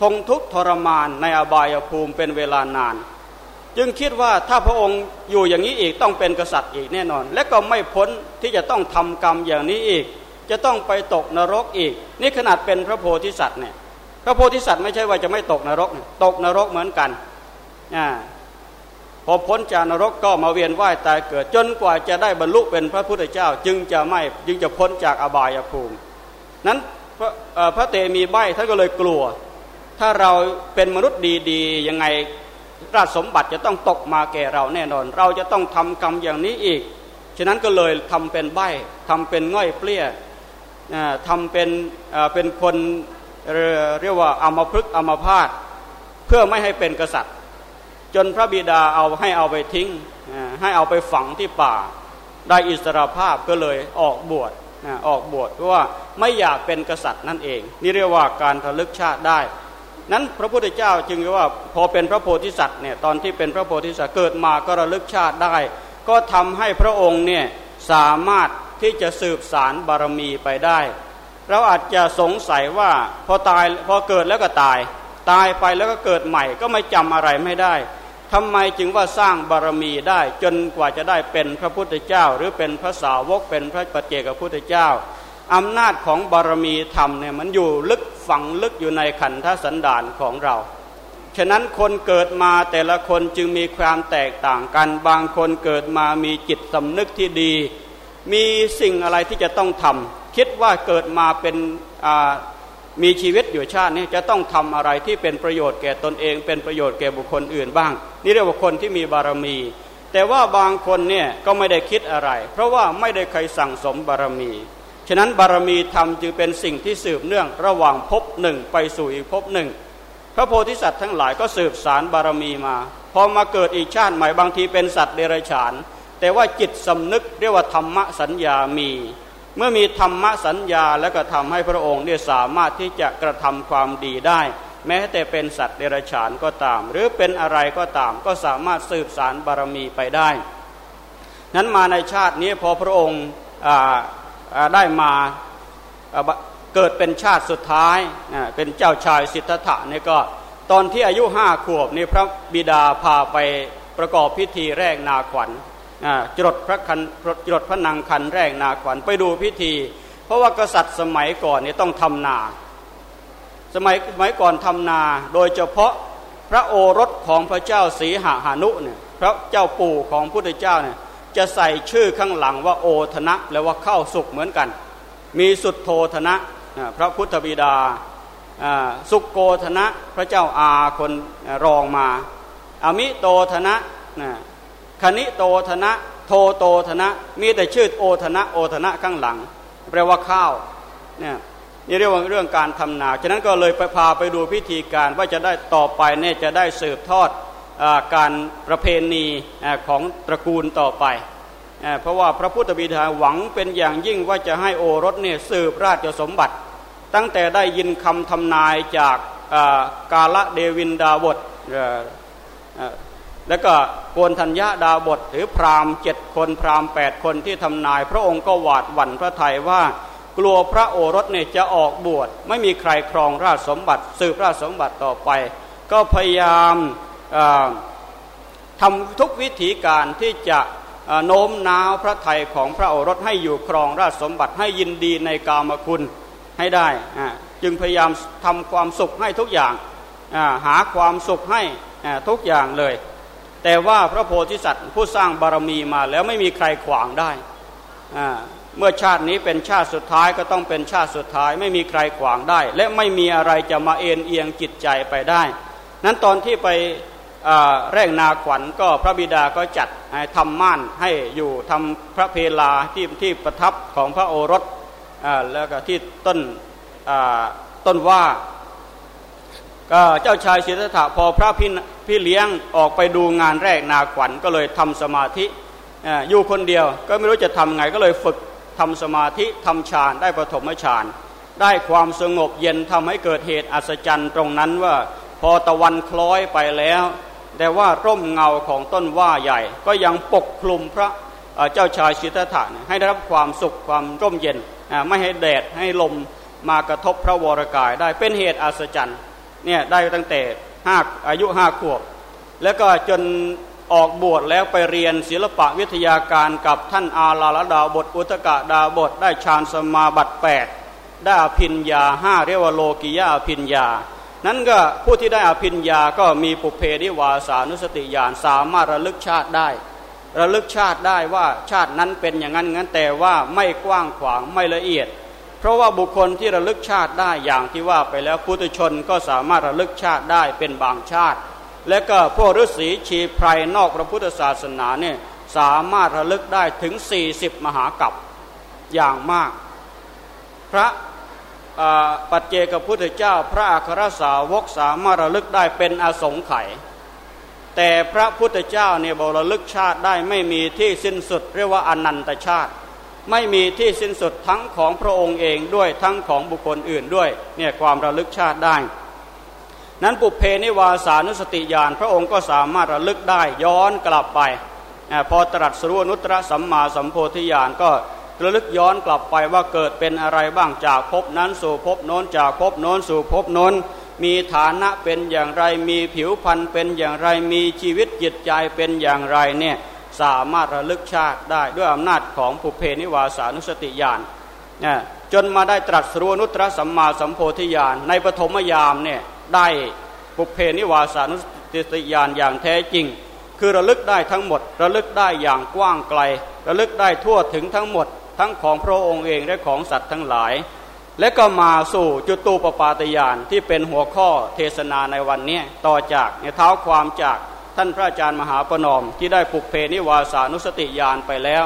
ทงทุกทรมานในอบายภูมิเป็นเวลานาน จึงคิดว่าถ้าพระองค์อยู่อย่างนี้อีกต้องเป็นกษัตริย์อีกแน่นอน และก็ไม่พ้นที่จะต้องทำกรรมอย่างนี้อีก จะต้องไปตกนรกอีก นี่ขนาดเป็นพระโพธิสัตว์เนี่ยพระโพธิสัตว์ไม่ใช่ว่าจะไม่ตกนรก ตกนรกเหมือนกันอ่า พอพ้นจากนรกก็มาเวียนว่ายตายเกิด จนกว่าจะได้บรรลุเป็นพระพุทธเจ้า จึงจะไม่จึงจะพ้นจากอบายภูมิ นั้นพระพระเตมีใบท่านก็เลยกลัว ถ้าเราเป็นมนุษย์ดีๆยังไงราชสมบัติจะต้องตกมาแก่เราแน่นอน เราจะต้องทำกรรมอย่างนี้อีก ฉะนั้นก็เลยทำเป็นใบทำเป็นง่อยเปลี้ยทำเป็นเป็นคนเรียกว่าอมพฤกษ์อมพาตเพื่อไม่ให้เป็นกษัตริย์ จนพระบิดาเอาให้เอาไปทิ้ง ให้เอาไปฝังที่ป่า ได้อิสรภาพก็เลยออกบวชออกบวชเพราะว่าไม่อยากเป็นกษัตริย์นั่นเอง นี่เรียกว่าการระลึกชาติได้ นั้นพระพุทธเจ้าจึงว่าพอเป็นพระโพธิสัตว์เนี่ยตอนที่เป็นพระโพธิสัตว์เกิดมาก็ระลึกชาติได้ ก็ทำให้พระองค์เนี่ยสามารถที่จะสืบสารบารมีไปได้ เราอาจจะสงสัยว่าพอตายพอเกิดแล้วก็ตาย ตายไปแล้วก็เกิดใหม่ก็ไม่จำอะไรไม่ได้ ทำไมจึงว่าสร้างบารมีได้จนกว่าจะได้เป็นพระพุทธเจ้า หรือเป็นพระสาวกเป็นพระปฏิเจกพุทธเจ้าอำนาจของบารมีธรรมเนี่ยมันอยู่ลึกฝังลึกอยู่ในขันธสันดานของเรา ฉะนั้นคนเกิดมาแต่ละคนจึงมีความแตกต่างกัน บางคนเกิดมามีจิตสำนึกที่ดี มีสิ่งอะไรที่จะต้องทำคิดว่าเกิดมาเป็น มีชีวิตอยู่ชาตินี้จะต้องทำอะไรที่เป็นประโยชน์แก่ตนเอง เป็นประโยชน์แก่บุคคลอื่นบ้าง นี่เรียกว่าคนที่มีบารมี แต่ว่าบางคนเนี่ยก็ไม่ได้คิดอะไร เพราะว่าไม่ได้เคยสั่งสมบารมี ฉะนั้นบารมีธรรมจึงเป็นสิ่งที่สืบเนื่องระหว่างภพหนึ่งไปสู่อีกภพหนึ่ง พระโพธิสัตว์ทั้งหลายก็สืบสารบารมีมา พอมาเกิดอีกชาติใหม่บางทีเป็นสัตว์เดรัจฉาน แต่ว่าจิตสำนึกเรียกว่าธรรมสัญญามี เมื่อมีธรรมสัญญาแล้วก็ทำให้พระองค์ได้สามารถที่จะกระทำความดีได้ แม้แต่เป็นสัตว์เดรัจฉานก็ตาม หรือเป็นอะไรก็ตาม ก็สามารถสืบสารบารมีไปได้ นั้นมาในชาตินี้พอพระองค์ได้มาเกิดเป็นชาติสุดท้ายเป็นเจ้าชายสิทธัตถะนี่ก็ตอนที่อายุห้าขวบนี่พระบิดาพาไปประกอบพิธีแรกนาขวัญ จดพระคันจดพระนางคันแรกนาขวัญไปดูพิธี เพราะว่ากษัตริย์สมัยก่อนนี่ต้องทำนา สมัยสมัยก่อนทำนา โดยเฉพาะพระโอรสของพระเจ้าสีหาหานุเนี่ยพระเจ้าปู่ของพุทธเจ้าเนี่ยจะใส่ชื่อข้างหลังว่าโอธนะแปลว่าเข้าสุขเหมือนกัน มีสุดโทธนะพระพุทธบิดาสุโกธนะพระเจ้าอาคนรองมาอามิโตธนะ คณิโตธนะ โทโตธนะ มีแต่ชื่อโอธนะโอธนะข้างหลัง แปลว่าข้าวเนี่ยนี่เรียกว่าเรื่องการทำนา ฉะนั้นก็เลยไปพาไปดูพิธีการว่าจะได้ต่อไปเนี่ยจะได้สืบทอดอการประเพณีของตระกูลต่อไป เพราะว่าพระพุทธบิดาหวังเป็นอย่างยิ่งว่าจะให้โอรสเนี่ยสืบราชสมบัติ ตั้งแต่ได้ยินคำทำนายจากกาละเดวินดาบท แล้วก็โกนธัญญาดาบทหรือพราหมณ์เจ็ดคนพราหมณ์แปดคนที่ทำนาย พระองค์ก็หวาดหวั่นพระไทยว่ากลัวพระโอรสเนี่ยจะออกบวชไม่มีใครครองราชสมบัติสืบราชสมบัติต่อไป ก็พยายามทำทุกวิถีการที่จะโน้มน้าวพระไทยของพระโอรสให้อยู่ครองราชสมบัติให้ยินดีในกามคุณให้ได้ จึงพยายามทำความสุขให้ทุกอย่าง หาความสุขให้ทุกอย่างเลย แต่ว่าพระโพธิสัตว์ผู้สร้างบารมีมาแล้วไม่มีใครขวางได้เมื่อชาตินี้เป็นชาติสุดท้ายก็ต้องเป็นชาติสุดท้าย ไม่มีใครขวางได้ และไม่มีอะไรจะมาเอ็นเอียงจิตใจไปได้ นั้นตอนที่ไปแร่งนาขวัญก็พระบิดาก็จัดทำม่านให้อยู่ทำพระเพลาที่ที่ประทับของพระโอรสแล้วก็ที่ต้นต้นว่าก็เจ้าชายสิทธัตถะพอพระพี่ พี่เลี้ยงออกไปดูงานแรกนาขวัญก็เลยทำสมาธิอยู่คนเดียวก็ไม่รู้จะทำไงก็เลยฝึกทำสมาธิทำฌานได้ปฐมฌานได้ความสงบเย็นทำให้เกิดเหตุอัศจรรย์ตรงนั้นว่าพอตะวันคล้อยไปแล้ว แต่ว่าร่มเงาของต้นว่าใหญ่ ก็ยังปกคลุมพระเจ้าชายสิตถะให้ได้รับความสุขความร่มเย็นไม่ให้แดดให้ลมมากระทบพระวรกายได้เป็นเหตุอัศจรรย์เนี่ยได้ตั้งแต่ ห้าอายุห้าขวบ แล้วก็จนออกบวชแล้วไปเรียนศิลปะวิทยาการกับท่านอาลาลดาบทอุตกะดาบทได้ฌานสมาบัติแปดได้อภิญญาห้าเรียกว่าโลกิยาอภิญญานั้นก็ผู้ที่ได้อภิญญาก็มีปุเพนิวาสานุสติญาณสามารถระลึกชาติได้ ระลึกชาติได้ว่าชาตินั้นเป็นอย่างนั้นงั้นแต่ว่าไม่กว้างขวางไม่ละเอียด เพราะว่าบุคคลที่ระลึกชาติได้อย่างที่ว่าไปแล้วพุทธชนก็สามารถระลึกชาติได้เป็นบางชาติ และก็พวกฤาษีชีไพรนอกพระพุทธศาสนาเนี่ยสามารถระลึกได้ถึง 40 มหากัปอย่างมาก พระปัจเจกพุทธเจ้า พระอัครสาวกสามารถระลึกได้เป็นอสงไขยแต่พระพุทธเจ้าเนี่ยบอกระลึกชาติได้ไม่มีที่สิ้นสุดเรียกว่าอนันตชาติ ไม่มีที่สิ้นสุดทั้งของพระองค์เองด้วยทั้งของบุคคลอื่นด้วยเนี่ยความระลึกชาติได้ นั้นปุเพนิวาสานุสติญาณพระองค์ก็สามารถระลึกได้ย้อนกลับไปพอตรัสรู้นุตรสัมมาสัมโพธิญาณก็ระลึกย้อนกลับไปว่าเกิดเป็นอะไรบ้างจากภพนั้นสู่ภพโน้นจากภพโน้นสู่ภพโน้นมีฐานะเป็นอย่างไรมีผิวพรรณเป็นอย่างไรมีชีวิตจิตใจเป็นอย่างไรเนี่ย สามารถระลึกชาติได้ด้วยอำนาจของภุเพนิวาสานุสติญาณจนมาได้ตรัสรู้นุตรสัมมาสัมโพธิญาณในปฐมยามเนี่ยได้ปุเพนิวาสานุสติญาณอย่างแท้จริง คือระลึกได้ทั้งหมด ระลึกได้อย่างกว้างไกล ระลึกได้ทั่วถึงทั้งหมด ทั้งของพระองค์เองและของสัตว์ทั้งหลาย และก็มาสู่จุตูปปาตยานที่เป็นหัวข้อเทศนาในวันนี้ต่อจากในเท้าความจาก ท่านพระอาจารย์มหาปนอม ที่ได้ปุเพนิวาสานุสติญาณไปแล้ว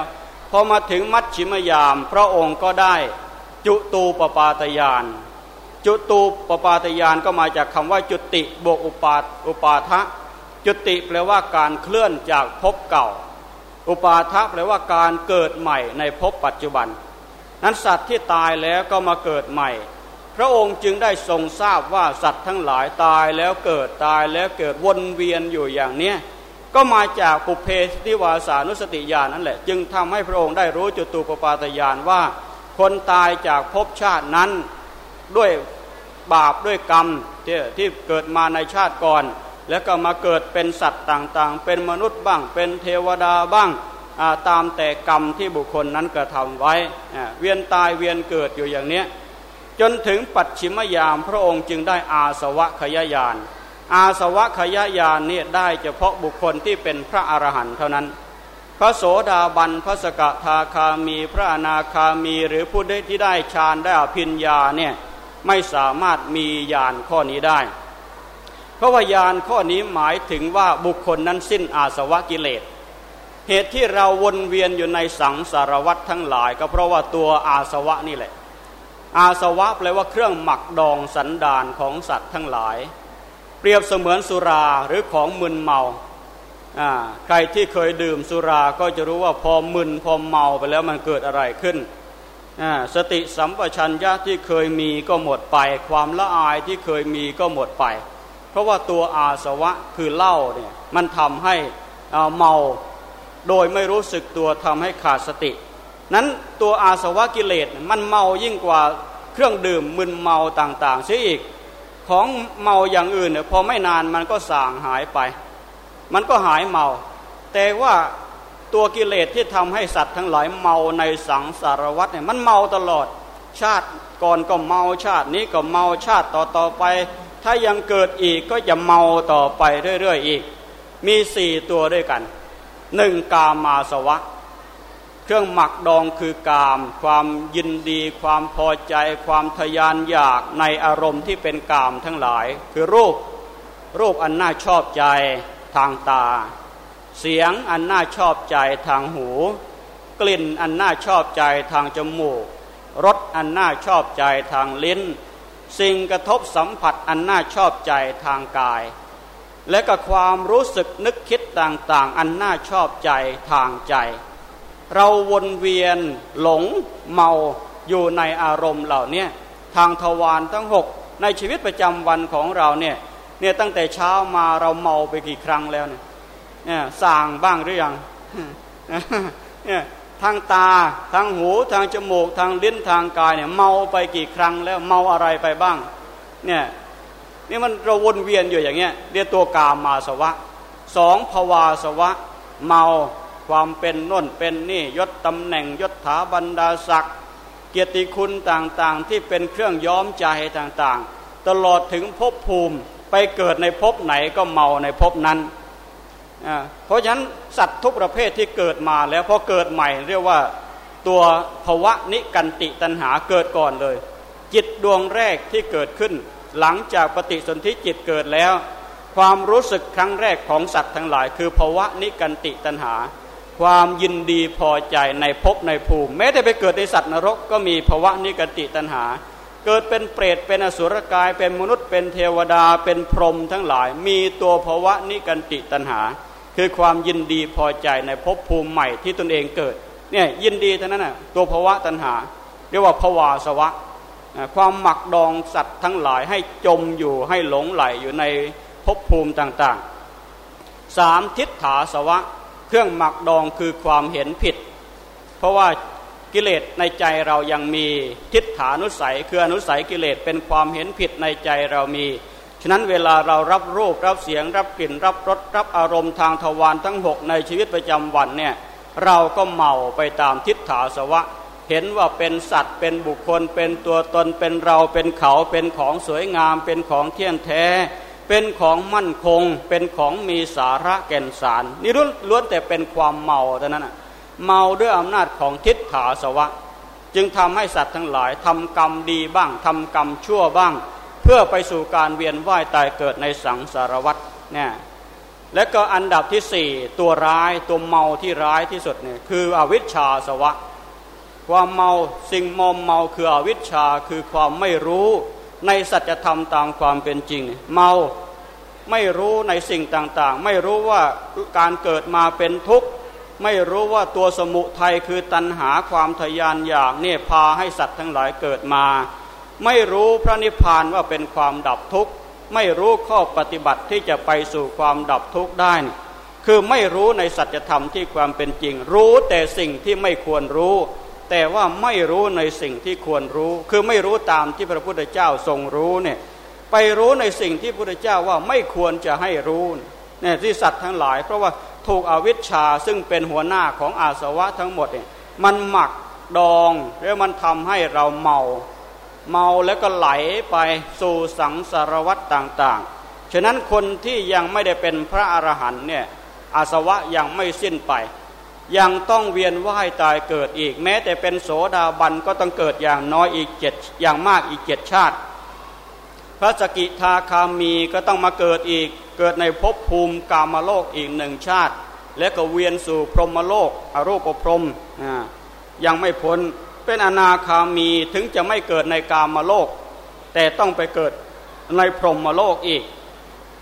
พอมาถึงมัชชิมยาม พระองค์ก็ได้จุตูปปาตยาน จุตูปปาตยานก็มาจากคำว่าจุติบวกอุปาอุปาทะจุติแปลว่าการเคลื่อนจากภพเก่า อุปาทะแปลว่าการเกิดใหม่ในภพปัจจุบัน นั้นสัตว์ที่ตายแล้วก็มาเกิดใหม่ พระองค์จึงได้ทรงทราบว่าสัตว์ทั้งหลายตายแล้วเกิดตายแล้วเกิดวนเวียนอยู่อย่างเนี้ยก็มาจากปุเพนิวาสานุสติญาณนั่นแหละ จึงทำให้พระองค์ได้รู้จุตูปปาตญาณว่า คนตายจากภพชาตินั้นด้วยบาปด้วยกรรมที่ที่เกิดมาในชาติก่อน แล้วก็มาเกิดเป็นสัตว์ต่างๆ เป็นมนุษย์บ้าง เป็นเทวดาบ้างตามแต่กรรมที่บุคคลนั้นกระทำไว้ เวียนตายเวียนเกิดอยู่อย่างเนี้ จนถึงปัจฉิมยามพระองค์จึงได้อาสวะขยายาน อาสวะขยายานนี่ได้เฉพาะบุคคลที่เป็นพระอรหันต์เท่านั้น พระโสดาบันพระสกทาคามีพระอนาคามีหรือผู้ได้ที่ได้ฌานได้อภิญญาเนี่ยไม่สามารถมีญาณข้อนี้ได้ เพราะว่าญาณข้อนี้หมายถึงว่าบุคคลนั้นสิ้นอาสวะกิเลสเหตุที่เราวนเวียนอยู่ในสังสารวัตทั้งหลาย ก็เพราะว่าตัวอาสวะนี่แหละ อาสวะแปลว่าเครื่องหมักดองสันดานของสัตว์ทั้งหลาย เปรียบเสมือนสุราหรือของมึนเมาใครที่เคยดื่มสุราก็จะรู้ว่าพอมึนพอเมาไปแล้วมันเกิดอะไรขึ้น สติสัมปชัญญะที่เคยมีก็หมดไป ความละอายที่เคยมีก็หมดไป เพราะว่าตัวอาสวะคือเหล้าเนี่ยมันทำให้เมาโดยไม่รู้สึกตัวทำให้ขาดสติ นั้นตัวอาสวะกิเลสมันเมายิ่งกว่าเครื่องดื่มมึนเมาต่างๆเสียอีกของเมาอย่างอื่นเนี่ยพอไม่นานมันก็ส่างหายไป มันก็หายเมา แต่ว่าตัวกิเลสที่ทำให้สัตว์ทั้งหลายเมาในสังสารวัฏเนี่ยมันเมาตลอดชาติก่อนก็เมาชาตินี้ก็เมาชาติต่อต่อไป ถ้ายังเกิดอีกก็จะเมาต่อไปเรื่อยๆอีก มีสี่ตัวด้วยกันหนึ่งกามาสวะ เครื่องหมักดองคือกาม ความยินดี ความพอใจ ความทยานอยากในอารมณ์ที่เป็นกามทั้งหลาย คือรูปรูปอันน่าชอบใจทางตา เสียงอันน่าชอบใจทางหู กลิ่นอันน่าชอบใจทางจมูกรสอันน่าชอบใจทางลิ้น สิ่งกระทบสัมผัสอันน่าชอบใจทางกาย และก็ความรู้สึกนึกคิดต่างๆ อันน่าชอบใจทางใจ เราวนเวียนหลงเมาอยู่ในอารมณ์เหล่านี้ทางทวารทั้งหกในชีวิตประจำวันของเราเนี่ยเนี่ยตั้งแต่เช้ามาเราเมาไปกี่ครั้งแล้วเนี่ยเนี่ยสั่งบ้างหรือยังเนี่ยทางตาทางหูทางจมูกทางลิ้นทางกายเนี่ยเมาไปกี่ครั้งแล้วเมาอะไรไปบ้างเนี่ยนี่มันเราวนเวียนอยู่อย่างเงี้ยเรียกตัวกามาสวะสองภวาสวะ เมา ความเป็นน่นเป็นนี่ยศตำแหน่งยศถาบรรดาศักดิ์เกียรติคุณต่างๆ ที่เป็นเครื่องย้อมใจต่างๆ ตลอดถึงภพภูมิไปเกิดในภพไหนก็เมาในภพนั้น เพราะฉะนั้นสัตว์ทุกประเภทที่เกิดมาแล้วพอเกิดใหม่เรียกว่าตัวภวะนิกันติตัณหาเกิดก่อนเลย จิตดวงแรกที่เกิดขึ้น หลังจากปฏิสนธิจิตเกิดแล้ว ความรู้สึกครั้งแรกของสัตว์ทั้งหลาย คือภวะนิกันติตัณหา ความยินดีพอใจในภพในภูมิ แม้แต่ไปเกิดในสัตว์นรกก็มีภวะนิกติตัณหา เกิดเป็นเปรตเป็นอสุรกาย เป็นมนุษย์เป็นเทวดาเป็นพรหมทั้งหลาย มีตัวภวะนิกันติตัณหา คือความยินดีพอใจในภพภูมิใหม่ที่ตนเองเกิดเนี่ยยินดีเท่านั้นน่ะตัวภาวะตัณหา เรียกว่าภวาสวะความหมักดองสัตว์ทั้งหลายให้จมอยู่ให้หลงไหลอยู่ในภพภูมิต่างๆสามทิฏฐาสวะ เครื่องหมักดองคือความเห็นผิด เพราะว่ากิเลสในใจเรายังมีทิฏฐานุสัยคืออนุสัยกิเลสเป็นความเห็นผิดในใจเรามีฉะนั้นเวลาเรารับรูปรับเสียงรับกลิ่น รับรสรับอารมณ์ทางทวารทั้งหกในชีวิตประจำวันเนี่ยเราก็เมาไปตามทิฏฐาสวะ เห็นว่าเป็นสัตว์เป็นบุคคล เป็นตัวตนเป็นเราเป็นเขาเป็นของสวยงามเป็นของเที่ยงแท้ เป็นของมั่นคง เป็นของมีสาระแก่นสาร นี่ล้วนแต่เป็นความเมาเท่านั้นเมาด้วยอำนาจของทิฏฐาสวะ จึงทำให้สัตว์ทั้งหลายทำกรรมดีบ้างทำกรรมชั่วบ้าง เพื่อไปสู่การเวียนว่ายตายเกิดในสังสารวัฏเนี่ยและก็อันดับที่สี่ตัวร้ายตัวเมาที่ร้ายที่สุดเนี่ยคืออวิชชาสวะ ความเมาสิ่งมอมเมาคืออวิชชาคือความไม่รู้ ในสัจธรรมตามความเป็นจริง เมาไม่รู้ในสิ่งต่างๆ ไม่รู้ว่าการเกิดมาเป็นทุกข์ ไม่รู้ว่าตัวสมุทัยคือตัณหาความทยานอยากเนี่ยพาให้สัตว์ทั้งหลายเกิดมา ไม่รู้พระนิพพานว่าเป็นความดับทุกข์ ไม่รู้ข้อปฏิบัติที่จะไปสู่ความดับทุกข์ได้ คือไม่รู้ในสัจธรรมที่ความเป็นจริง รู้แต่สิ่งที่ไม่ควรรู้ แต่ว่าไม่รู้ในสิ่งที่ควรรู้ คือไม่รู้ตามที่พระพุทธเจ้าทรงรู้เนี่ยไปรู้ในสิ่งที่พระพุทธเจ้าว่าไม่ควรจะให้รู้เนี่ยที่สัตว์ทั้งหลาย เพราะว่าถูกอวิชชาซึ่งเป็นหัวหน้าของอาสวะทั้งหมดเนี่ยมันหมักดองแล้วมันทำให้เราเมาเมาแล้วก็ไหลไปสู่สังสารวัตต่างๆ ฉะนั้นคนที่ยังไม่ได้เป็นพระอรหันต์เนี่ยอาสวะยังไม่สิ้นไป ยังต้องเวียนว่ายตายเกิดอีก แม้แต่เป็นโสดาบันก็ต้องเกิดอย่างน้อยอีกเจ็ดอย่างมากอีกเจ็ดชาติ พระสกิทาคามีก็ต้องมาเกิดอีก เกิดในภพภูมิกามโลกอีกหนึ่งชาติ และก็เวียนสู่พรหมโลกอรูปพรหมยังไม่พ้นเป็นอนาคามีถึงจะไม่เกิดในกามโลก แต่ต้องไปเกิดในพรหมโลกอีก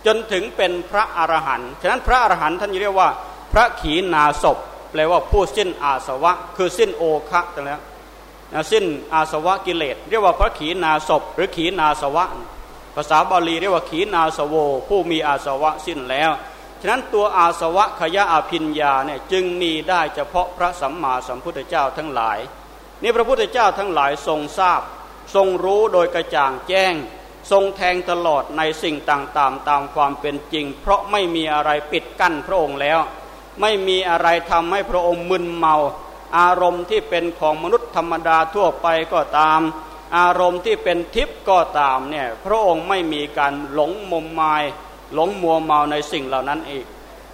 จนถึงเป็นพระอรหันต์ฉะนั้นพระอรหันต์ท่านเรียกว่า พระขีณาศพ แปลว่าผู้สิ้นอาสวะ คือสิ้นโอคะแต่แล้วสิ้นอาสวะกิเลสเรียกว่าพระขีณาศพหรือขีณาสวะ ภาษาบาลีเรียกว่าขีณาสโว ผู้มีอาสวะสิ้นแล้วฉะนั้นตัวอาสวะขยะอภิญญาเนี่ยจึงมีได้เฉพาะพระสัมมาสัมพุทธเจ้าทั้งหลาย นี่พระพุทธเจ้าทั้งหลายทรงทราบ ทรงรู้โดยกระจ่างแจ้ง ทรงแทงตลอดในสิ่งต่างๆตามความเป็นจริง เพราะไม่มีอะไรปิดกั้นพระองค์แล้ว ไม่มีอะไรทำให้พระองค์มึนเมา อารมณ์ที่เป็นของมนุษย์ธรรมดาทั่วไปก็ตาม อารมณ์ที่เป็นทิพย์ก็ตามเนี่ยพระองค์ไม่มีการหลงมมมาย หลงมัวเมาในสิ่งเหล่านั้นอีก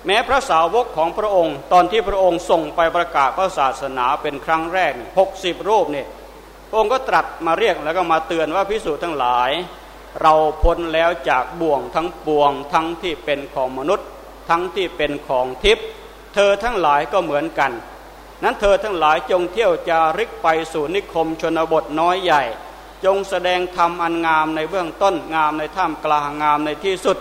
แม้พระสาวกของพระองค์ ตอนที่พระองค์ส่งไปประกาศพระศาสนาเป็นครั้งแรกหกสิบรูปเนี่ยพระองค์ก็ตรัสมาเรียกแล้วก็มาเตือนว่าพิสูจน์ทั้งหลาย เราพ้นแล้วจากบ่วงทั้งปวง ทั้งที่เป็นของมนุษย์ ทั้งที่เป็นของทิพย์ ธอทั้งหลายก็เหมือนกัน นั้นเธอทั้งหลายจงเที่ยวจาริกไปสู่นิคมชนบทน้อยใหญ่ จงแสดงธรรมอันงามในเบื้องต้นงามในท่ามกลางงามในที่สุด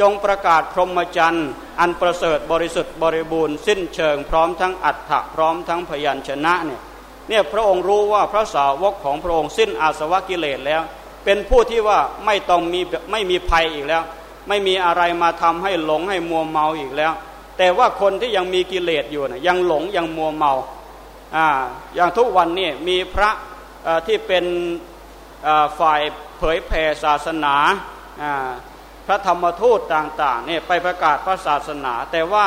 จงประกาศพรหมจรรย์ อันประเสริฐบริสุทธิ์บริบูรณ์สิ้นเชิงพร้อมทั้งอัฏฐะพร้อมทั้งพยัญชนะเนี่ยเนี่ยพระองค์รู้ว่าพระสาวกของพระองค์สิ้นอาสวะกิเลสแล้ว เป็นผู้ที่ว่าไม่ต้องมีไม่มีภัยอีกแล้ว ไม่มีอะไรมาทำให้หลงให้มัวเมาอีกแล้ว แต่ว่าคนที่ยังมีกิเลสอยู่นะยังหลงยังมัวเมาอ่าอย่างทุกวันนี่มีพระที่เป็นฝ่ายเผยแผ่ศาสนาอ่าพระธรรมทูตต่างๆเนี่ยไปประกาศพระศาสนา แต่ว่า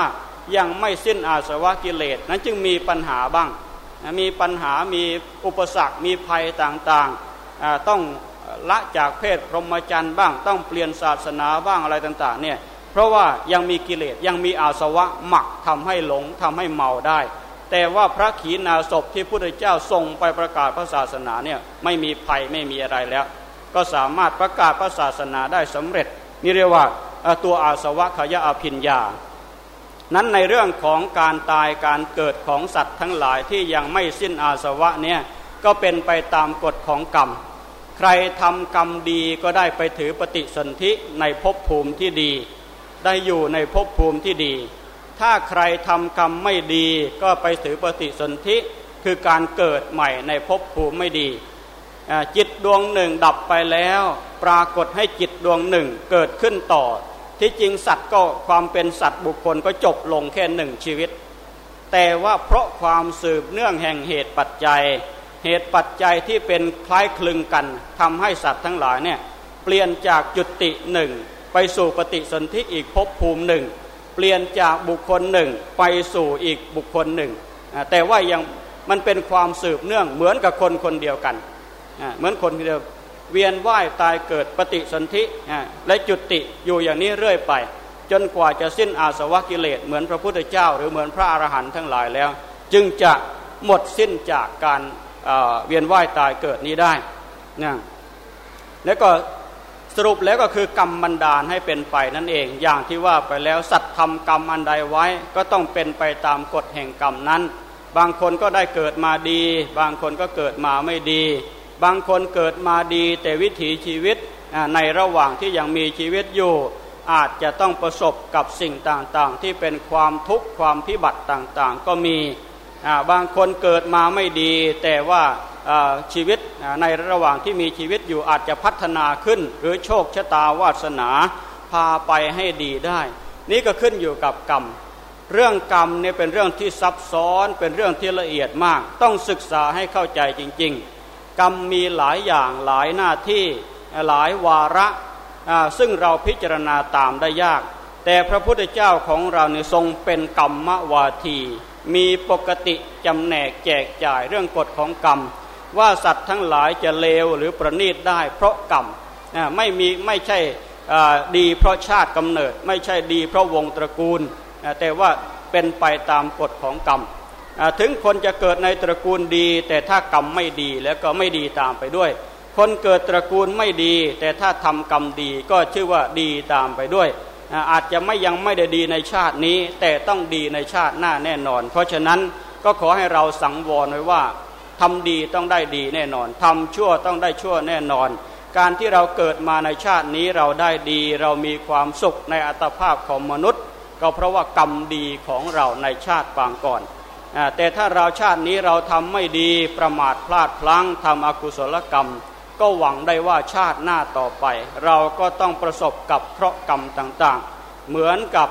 ยังไม่สิ้นอาสวะกิเลสนั้นจึงมีปัญหาบ้าง มีปัญหามีอุปสรรคมีภัยต่างๆต้องละจากเพศพรหมจรรย์บ้าง ต้องเปลี่ยนศาสนาบ้างอะไรต่างๆเนี่ย เพราะว่ายังมีกิเลสยังมีอาสวะหมักทำให้หลงทำให้เมาได้ แต่ว่าพระขีณาสพที่พระพุทธเจ้าส่งไปประกาศพระศาสนาเนี่ยไม่มีภัยไม่มีอะไรแล้ว ก็สามารถประกาศพระศาสนาได้สำเร็จ นี่เรียกว่าตัวอาสวะขยะอภิญญา นั้นในเรื่องของการตายการเกิดของสัตว์ทั้งหลายที่ยังไม่สิ้นอาสวะเนี่ยก็เป็นไปตามกฎของกรรม ใครทำกรรมดีก็ได้ไปถือปฏิสนธิในภพภูมิที่ดี ได้อยู่ในภพภูมิที่ดี ถ้าใครทำกรรมไม่ดีก็ไปถือปฏิสนธิคือการเกิดใหม่ในภพภูมิไม่ดี จิตดวงหนึ่งดับไปแล้ว ปรากฏให้จิตดวงหนึ่งเกิดขึ้นต่อ ที่จริงสัตว์ก็ความเป็นสัตว์บุคคลก็จบลงแค่หนึ่งชีวิต แต่ว่าเพราะความสืบเนื่องแห่งเหตุปัจจัย เหตุปัจจัยที่เป็นคล้ายคลึงกันทำให้สัตว์ทั้งหลายเนี่ยเปลี่ยนจากจุติหนึ่ง ไปสู่ปฏิสนธิอีกภพภูมิหนึ่ง เปลี่ยนจากบุคคลหนึ่ง ไปสู่อีกบุคคลหนึ่ง แต่ว่ายังมันเป็นความสืบเนื่องเหมือนกับคนคนเดียวกัน เหมือนคนเดียวเวียนว่ายตายเกิดปฏิสนธิและจุติอยู่อย่างนี้เรื่อยไป จนกว่าจะสิ้นอาสวะกิเลสเหมือนพระพุทธเจ้า หรือเหมือนพระอรหันต์ทั้งหลายแล้ว จึงจะหมดสิ้นจากการเวียนว่ายตายเกิดนี้ได้นะแล้วก็ สรุปแล้วก็คือกรรมบันดาลให้เป็นไปนั่นเอง อย่างที่ว่าไปแล้วสัตว์ทำกรรมอันใดไว้ก็ต้องเป็นไปตามกฎแห่งกรรมนั้น บางคนก็ได้เกิดมาดี บางคนก็เกิดมาไม่ดี บางคนเกิดมาดี แต่วิถีชีวิตในระหว่างที่ยังมีชีวิตอยู่ อาจจะต้องประสบกับสิ่งต่างๆ ที่เป็นความทุกข์ความพิบัติต่างๆ ก็มีบางคนเกิดมาไม่ดี แต่ว่า ชีวิตในระหว่างที่มีชีวิตอยู่อาจจะพัฒนาขึ้น หรือโชคชะตาวาสนาพาไปให้ดีได้ นี่ก็ขึ้นอยู่กับกรรม เรื่องกรรมเนี่ยเป็นเรื่องที่ซับซ้อนเป็นเรื่องที่ละเอียดมาก ต้องศึกษาให้เข้าใจจริง ๆ กรรมมีหลายอย่างหลายหน้าที่หลายวาระซึ่งเราพิจารณาตามได้ยาก แต่พระพุทธเจ้าของเราเนี่ยทรงเป็นกรรมวาที มีปกติจำแนกแจกจ่ายเรื่องกฎของกรรม ว่าสัตว์ทั้งหลายจะเลวหรือประณีตได้ เพราะกรรมไม่มีไม่ใช่ดีเพราะชาติกำเนิด ไม่ใช่ดีเพราะวงตระกูล แต่ว่าเป็นไปตามกฎของกรรมถึงคนจะเกิดในตระกูลดี แต่ถ้ากรรมไม่ดีแล้วก็ไม่ดีตามไปด้วย คนเกิดตระกูลไม่ดี แต่ถ้าทำกรรมดีก็ชื่อว่าดีตามไปด้วย อาจจะไม่ยังไม่ได้ดีในชาตินี้ แต่ต้องดีในชาติหน้าแน่นอน เพราะฉะนั้นก็ขอให้เราสังวรไว้ว่า ทำดีต้องได้ดีแน่นอนทำชั่วต้องได้ชั่วแน่นอน การที่เราเกิดมาในชาตินี้เราได้ดี เรามีความสุขในอัตภาพของมนุษย์ ก็เพราะว่ากรรมดีของเราในชาติปางก่อนแต่ถ้าเราชาตินี้เราทำไม่ดีประมาทพลาดพลั้งทำอกุศลกรรม ก็หวังได้ว่าชาติหน้าต่อไป เราก็ต้องประสบกับเคราะห์กรรมต่างๆ เหมือนกับ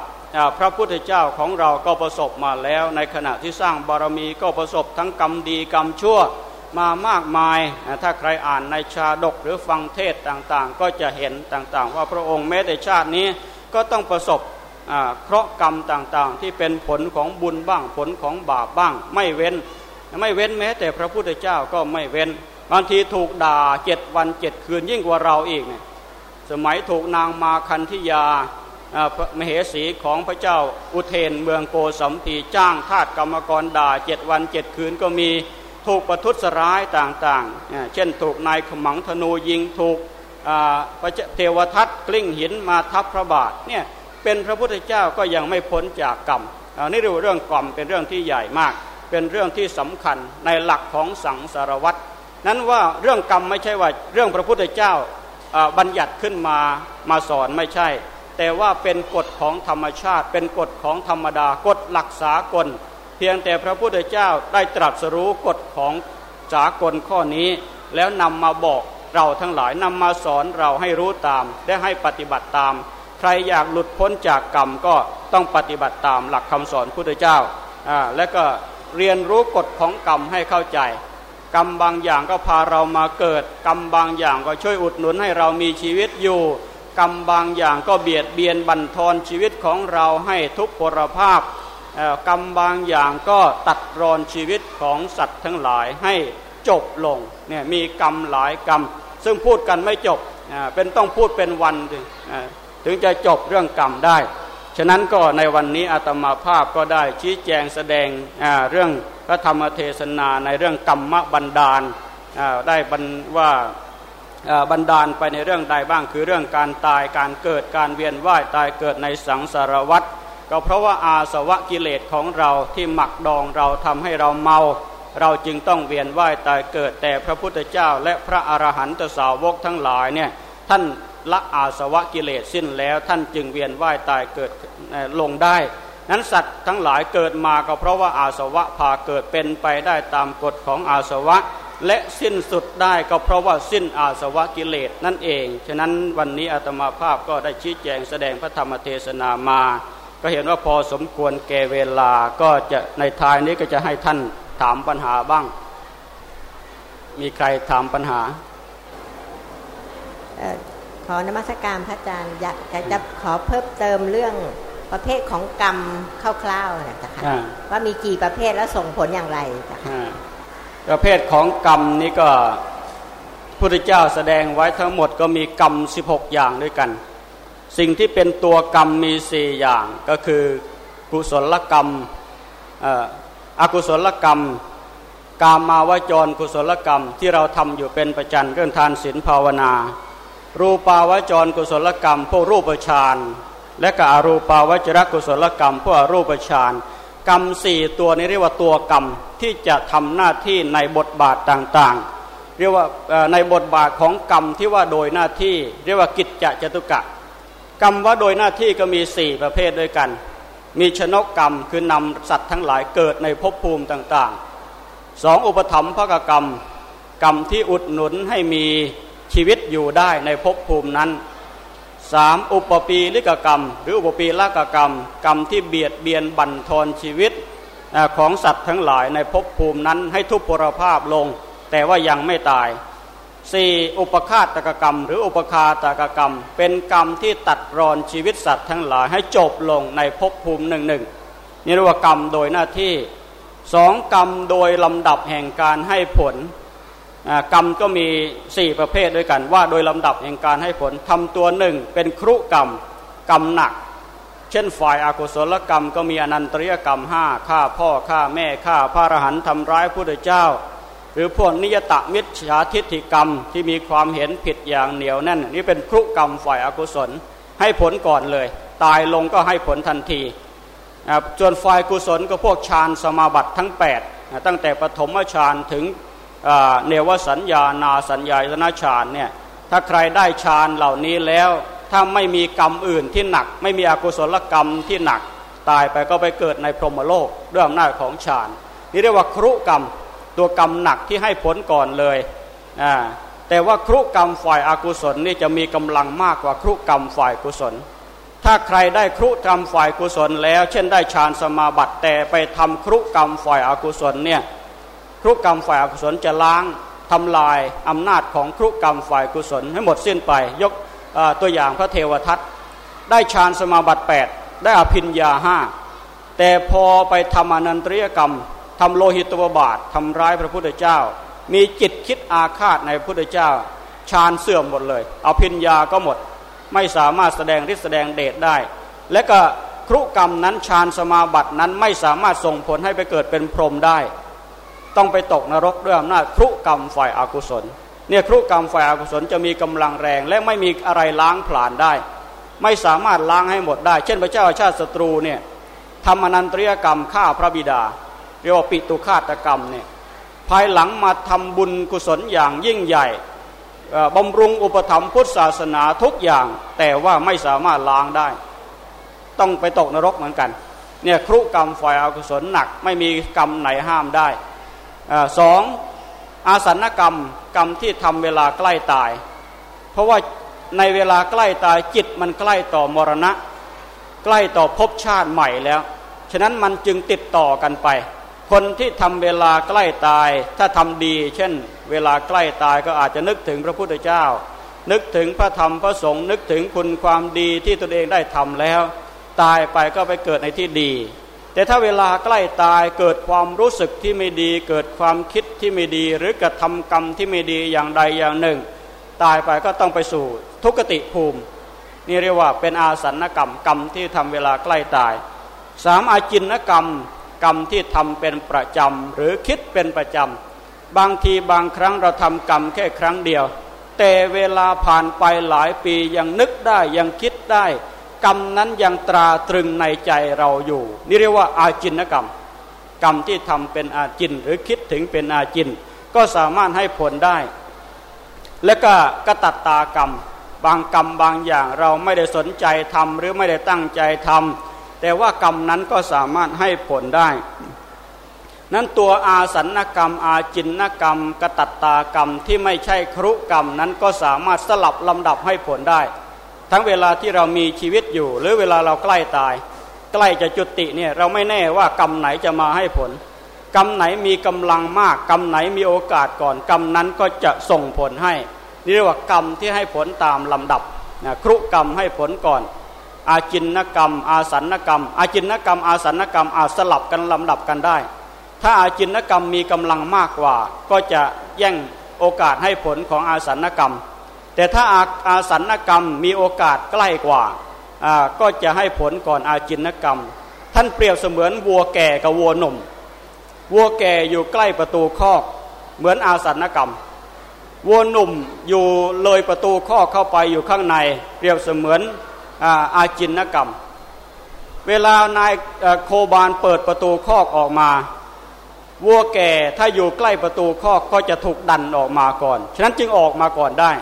พระพุทธเจ้าของเราก็ประสบมาแล้ว ในขณะที่สร้างบารมีก็ประสบทั้งกรรมดีกรรมชั่วมามากมาย ถ้าใครอ่านในชาดกหรือฟังเทศต่างๆ ก็จะเห็นต่างๆ ว่าพระองค์แม้แต่ชาตินี้ก็ต้องประสบเคราะห์กรรมต่างๆ ที่เป็นผลของบุญบ้างผลของบาปบ้าง ไม่เว้น ไม่เว้นแม้แต่พระพุทธเจ้าก็ไม่เว้น บางทีถูกด่าเจ็ดวันเจ็ดคืนยิ่งกว่าเราอีกเนี่ยสมัยถูกนางมาคันธิยา มเหสีของพระเจ้าอุเทนเมืองโกสัมพีจ้างทาสกรรมกรด่าเจ็ดวันเจ็ดคืนก็มีถูกประทุษร้ายต่างๆ เช่นถูกนายขมังธนูยิงถูกพระเทวทัตกลิ้งหินมาทับพระบาทเนี่ยเป็นพระพุทธเจ้าก็ยังไม่พ้นจากกรรมนี่เรื่องกรรมเป็นเรื่องที่ใหญ่มาก เป็นเรื่องที่สำคัญในหลักของสังสารวัตรนั้นว่าเรื่องกรรมไม่ใช่ว่าเรื่องพระพุทธเจ้าบัญญัติขึ้นมามาสอนไม่ใช่ แต่ว่าเป็นกฎของธรรมชาติ เป็นกฎของธรรมดากฎหลักสากล เพียงแต่พระพุทธเจ้าได้ตรัสรู้กฎของสากลข้อนี้ แล้วนำมาบอกเราทั้งหลายนำมาสอนเราให้รู้ตามและให้ปฏิบัติตาม ใครอยากหลุดพ้นจากกรรมก็ต้องปฏิบัติตามหลักคำสอนพุทธเจ้าอ่าและก็เรียนรู้กฎของกรรมให้เข้าใจ กรรมบางอย่างก็พาเรามาเกิด กรรมบางอย่างก็ช่วยอุดหนุนให้เรามีชีวิตอยู่ กรรมบางอย่างก็เบียดเบียนบั่นทอนชีวิตของเราให้ทุกพลภาพกรรมบางอย่างก็ตัดรอนชีวิตของสัตว์ทั้งหลายให้จบลงเนี่ยมีกรรมหลายกรรม ซึ่งพูดกันไม่จบเป็นต้องพูดเป็นวันถึงจะจบเรื่องกรรมได้ ฉะนั้นก็ในวันนี้อาตมาภาพก็ได้ชี้แจงแสดงเรื่องพระธรรมเทศนาในเรื่องกรรมบันดาลได้บรรว่า บันดาลไปในเรื่องใดบ้างคือเรื่องการตายการเกิดการเวียนว่ายตายเกิดในสังสารวัฏก็เพราะว่าอาสวะกิเลสของเราที่หมักดองเราทำให้เราเมา เราจึงต้องเวียนว่ายตายเกิดแต่พระพุทธเจ้าและพระอรหันตสาวกทั้งหลายเนี่ยท่านละอาสวะกิเลสสิ้นแล้วท่านจึงเวียนว่ายตายเกิดลงได้ นั้นสัตว์ทั้งหลายเกิดมาก็เพราะว่าอาสวะพาเกิดเป็นไปได้ตามกฎของอาสวะ และสิ้นสุดได้ก็เพราะว่าสิ้นอาสวะกิเลสนั่นเอง ฉะนั้นวันนี้อาตมาภาพก็ได้ชี้แจงแสดงพระธรรมเทศนามา ก็เห็นว่าพอสมควรแก่เวลาก็จะในทายนี้ก็จะให้ท่านถามปัญหาบ้าง มีใครถามปัญหาขอนมัสการพระอาจารย์อยากจะขอเพิ่มเติมเรื่องประเภทของกรรมคร่าวๆนะคะว่ามีกี่ประเภทแล้วส่งผลอย่างไรจ้ะ ประเภทของกรรมนี้ก็พุทธเจ้าแสดงไว้ทั้งหมดก็มีกรรม 16 อย่างด้วยกัน สิ่งที่เป็นตัวกรรมมีสี่อย่างก็คือกุศลกรรมอกุศลกรรม กามาวจรกุศลกรรมที่เราทำอยู่เป็นประจันเรื่องทานศีลภาวนา รูปาวจรกุศลกรรม พวกรูปฌานและก็อรูปาวจรกุศลกรรม พวกรูปฌาน กรรมสี่ตัวนี้เรียกว่าตัวกรรมที่จะทำหน้าที่ในบทบาทต่างๆ เรียกว่าในบทบาทของกรรมที่ว่าโดยหน้าที่ เรียกว่ากิจจะจตุกะ กรรมว่าโดยหน้าที่ก็มีสี่ประเภทด้วยกัน มีชนกกรรมคือนำสัตว์ทั้งหลายเกิดในภพภูมิต่างๆสองอุปธรรมภกกรรม กรรมที่อุดหนุนให้มีชีวิตอยู่ได้ในภพภูมินั้น สามอุปปีลิกกรรม หรืออุปปีลกกรรม กรรมที่เบียดเบียนบั่นทอนชีวิตของสัตว์ทั้งหลายในภพภูมินั้นให้ทุพพลภาพลง แต่ว่ายังไม่ตายสี่อุปคาตกกรรม หรืออุปคาตกกรรม เป็นกรรมที่ตัดรอนชีวิตสัตว์ทั้งหลายให้จบลงในภพภูมิหนึ่งหนึ่งนี่เรียกว่ากรรมโดยหน้าที่สองกรรมโดยลำดับแห่งการให้ผล กรรมก็มีสี่ประเภทด้วยกัน ว่าโดยลำดับแห่งการให้ผลทำตัวหนึ่งเป็นครุกรรมกรรมหนัก เช่นฝ่ายอากุศลกรรมก็มีอนันตริยกรรมห้าฆ่าพ่อฆ่าแม่ฆ่าพระอรหันต์ทำร้ายผู้เจ้า หรือพวกนิยตมิจฉาทิฏฐิกรรมที่มีความเห็นผิดอย่างเหนียวแน่นนี่เป็นครุกรรมฝ่ายอากุศลให้ผลก่อนเลย ตายลงก็ให้ผลทันทีส่วนฝ่ายกุศลก็พวกฌานสมาบัติทั้ง 8 ตั้งแต่ปฐมฌานถึง เนวสัญญานาสัญญาตนาฌานเนี่ยถ้าใครได้ฌานเหล่านี้แล้วถ้าไม่มีกรรมอื่นที่หนัก ไม่มีอกุศลกรรมที่หนัก ตายไปก็ไปเกิดในพรหมโลกด้วยอำนาจของฌานนี่เรียกว่าครุกรรมตัวกรรมหนักที่ให้ผลก่อนเลยแต่ว่าครุกรรมฝ่ายอากุศลนี่จะมีกำลังมากกว่าครุกรรมฝ่ายกุศล ถ้าใครได้ครุกรรมฝ่ายกุศลแล้ว เช่นได้ฌานสมาบัติแต่ไปทำครุกรรมฝ่ายอากุศลเนี่ย ครุกรรมฝ่ายอกุศลจะล้างทำลายอำนาจของครุกรรมฝ่ายกุศลให้หมดสิ้นไป ยกตัวอย่างพระเทวทัตได้ฌานสมาบัติ 8 ได้อภิญญาห้าแต่พอไปทำอนันตริยกรรมทำโลหิตวบาททำร้ายพระพุทธเจ้า มีจิตคิดอาฆาตในพระพุทธเจ้าฌานเสื่อมหมดเลยอภิญญาก็หมด ไม่สามารถแสดงฤทธิแสดงเดชได้ และก็ครุกรรมนั้นฌานสมาบัตินั้นไม่สามารถส่งผลให้ไปเกิดเป็นพรหมได้ ต้องไปตกนรกด้วยอำนาจครุกรรมฝ่ายอากุศล เนี่ยครุกรรมฝ่ายอากุศลจะมีกำลังแรง และไม่มีอะไรล้างผลาญได้ ไม่สามารถล้างให้หมดได้ เช่นพระเจ้าชาติศัตรูเนี่ยทำอนันตริยกรรมฆ่าพระบิดา เรียกว่าปิตุฆาตกรรมเนี่ยภายหลังมาทำบุญกุศลอย่างยิ่งใหญ่บำรุงอุปถัมภ์พุทธศาสนาทุกอย่าง แต่ว่าไม่สามารถล้างได้ ต้องไปตกนรกเหมือนกันเนี่ยครุกรรมฝ่ายอากุศลหนักไม่มีกรรมไหนห้ามได้ สองอาสันกรรมกรรมที่ทำเวลาใกล้ตาย เพราะว่าในเวลาใกล้ตายจิตมันใกล้ต่อมรณะ ใกล้ต่อภพชาติใหม่แล้ว ฉะนั้นมันจึงติดต่อกันไป คนที่ทำเวลาใกล้ตาย ถ้าทำดี เช่น เวลาใกล้ตายก็อาจจะนึกถึงพระพุทธเจ้า นึกถึงพระธรรมพระสงฆ์นึกถึงคุณความดีที่ตนเองได้ทำแล้ว ตายไปก็ไปเกิดในที่ดี แต่ถ้าเวลาใกล้ตายเกิดความรู้สึกที่ไม่ดี เกิดความคิดที่ไม่ดี หรือกระทำกรรมที่ไม่ดีอย่างใดอย่างหนึ่ง ตายไปก็ต้องไปสู่ทุกติภูมิ นี่เรียกว่าเป็นอาสันกรรมกรรมที่ทำเวลาใกล้ตายสามอาจินกรรมกรรมที่ทำเป็นประจำหรือคิดเป็นประจำบางทีบางครั้งเราทำกรรมแค่ครั้งเดียว แต่เวลาผ่านไปหลายปียังนึกได้ยังคิดได้ กรรมนั้นยังตราตรึงในใจเราอยู่ นี่เรียกว่าอาจินกรรม กรรมที่ทำเป็นอาจินหรือคิดถึงเป็นอาจิน ก็สามารถให้ผลได้ และก็กตัตตากรรม บางกรรมบางอย่างเราไม่ได้สนใจทำหรือไม่ได้ตั้งใจทำแต่ว่ากรรมนั้นก็สามารถให้ผลได้ นั้นตัวอาสันกรรม อาจินกรรม กตัตตากรรมที่ไม่ใช่ครุกรรมนั้นก็สามารถสลับลำดับให้ผลได้ ทั้งเวลาที่เรามีชีวิตอยู่ หรือเวลาเราใกล้ตาย ใกล้จะจุติเนี่ยเราไม่แน่ว่ากรรมไหนจะมาให้ผล กรรมไหนมีกำลังมาก กรรมไหนมีโอกาสก่อน กรรมนั้นก็จะส่งผลให้นี่เรียกว่ากรรมที่ให้ผลตามลำดับนะครุกรรมให้ผลก่อน อาจินนกรรม อาสันนกรรม อาจินนกรรม อาสันนกรรมอาสลับกันลำดับกันได้ ถ้าอาจินนกรรมมีกำลังมากกว่า ก็จะแย่งโอกาสให้ผลของอาสันกรรม แต่ถ้าอาอาสันกรรมมีโอกาสใกล้กว่า ก็จะให้ผลก่อนอาจินกรรม ท่านเปรียบเสมือนวัวแก่กับวัวหนุ่ม วัวแก่อยู่ใกล้ประตูคอก เหมือนอาสันกรรม วัวหนุ่มอยู่เลยประตูคอกเข้าไปอยู่ข้างใน เปรียบเสมือนอาอาจินกรรม เวลานายโคบานเปิดประตูคอกออกมาวัวแก่ถ้าอยู่ใกล้ประตูคอกก็จะถูกดันออกมาก่อน ฉะนั้นจึงออกมาก่อนได้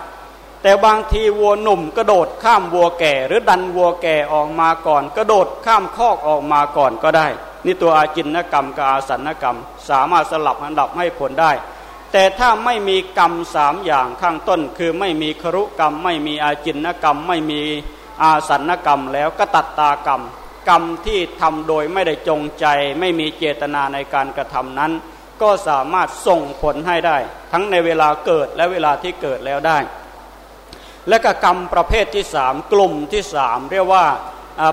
แต่บางทีวัวหนุ่มกระโดดข้ามวัวแก่ หรือดันวัวแก่ออกมาก่อน กระโดดข้ามคอกออกมาก่อนก็ได้ นี่ตัวอาจินกรรมกับอาสันกรรม สามารถสลับอันดับให้ผลได้ แต่ถ้าไม่มีกรรมสามอย่างข้างต้น คือไม่มีครุกรรม ไม่มีอาจินกรรม ไม่มีอาสันกรรมแล้วก็ตัดตากรรม กรรมที่ทำโดยไม่ได้จงใจ ไม่มีเจตนาในการกระทำนั้น ก็สามารถส่งผลให้ได้ ทั้งในเวลาเกิดและเวลาที่เกิดแล้วได้ และก็กรรมประเภทที่สามกลุ่มที่สามเรียกว่า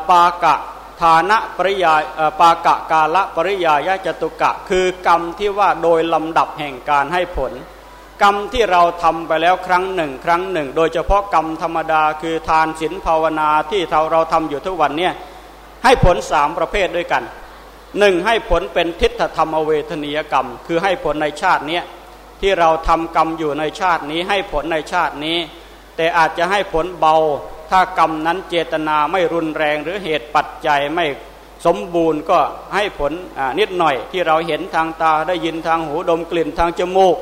ปากะฐานะปริยาปากะกาละปริยายจตุกะ คือกรรมที่ว่าโดยลำดับแห่งการให้ผล กรรมที่เราทำไปแล้วครั้งหนึ่ง ครั้งหนึ่ง โดยเฉพาะกรรมธรรมดาคือทานศีลภาวนาที่เราเราทำอยู่ทุกวันเนี่ยให้ผลสามประเภทด้วยกันหนึ่งให้ผลเป็นทิฏฐธรรมเวทนียกรรม คือให้ผลในชาตินี้ที่เราทำกรรมอยู่ในชาตินี้ให้ผลในชาตินี้ แต่อาจจะให้ผลเบา ถ้ากรรมนั้นเจตนาไม่รุนแรงหรือเหตุปัจจัยไม่สมบูรณ์ก็ให้ผลนิดหน่อยที่เราเห็นทางตาได้ยินทางหูดมกลิ่นทางจมูก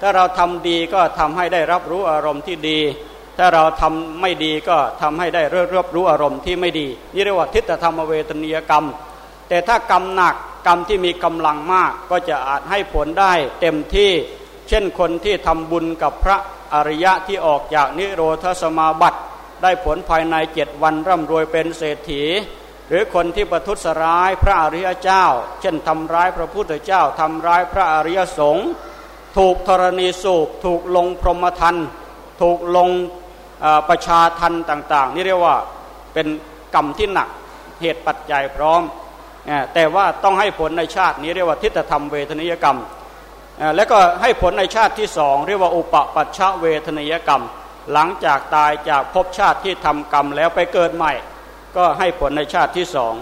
ถ้าเราทำดีก็ทำให้ได้รับรู้อารมณ์ที่ดี ถ้าเราทำไม่ดีก็ทำให้ได้เรียบรู้อารมณ์ที่ไม่ดีนี่เรียกว่าทิฏฐธรรมเวทนียกรรม แต่ถ้ากรรมหนักกรรมที่มีกำลังมากก็จะอาจให้ผลได้เต็มที่ เช่นคนที่ทำบุญกับพระ อริยะที่ออกจากนิโรธสมาบัติ ได้ผลภายในเจ็ดวันร่ำรวยเป็นเศรษฐี หรือคนที่ประทุษร้ายพระอริยเจ้า เช่นทำร้ายพระพุทธเจ้าทำร้ายพระอริยสงฆ์ถูกธรณีสูบถูกลงพรหมทันถูกลงประชาทันต่าง ๆ นี่เรียกว่าเป็นกรรมที่หนักเหตุปัจจัยพร้อม แต่ว่าต้องให้ผลในชาตินี้เรียกว่าทิฏฐธรรมเวทนิยกรรม แล้วก็ให้ผลในชาติที่สองเรียกว่าอุปปัชชะเวทนิยกรรม หลังจากตายจากภพชาติที่ทำกรรมแล้วไปเกิดใหม่ ก็ให้ผลในชาติที่สอง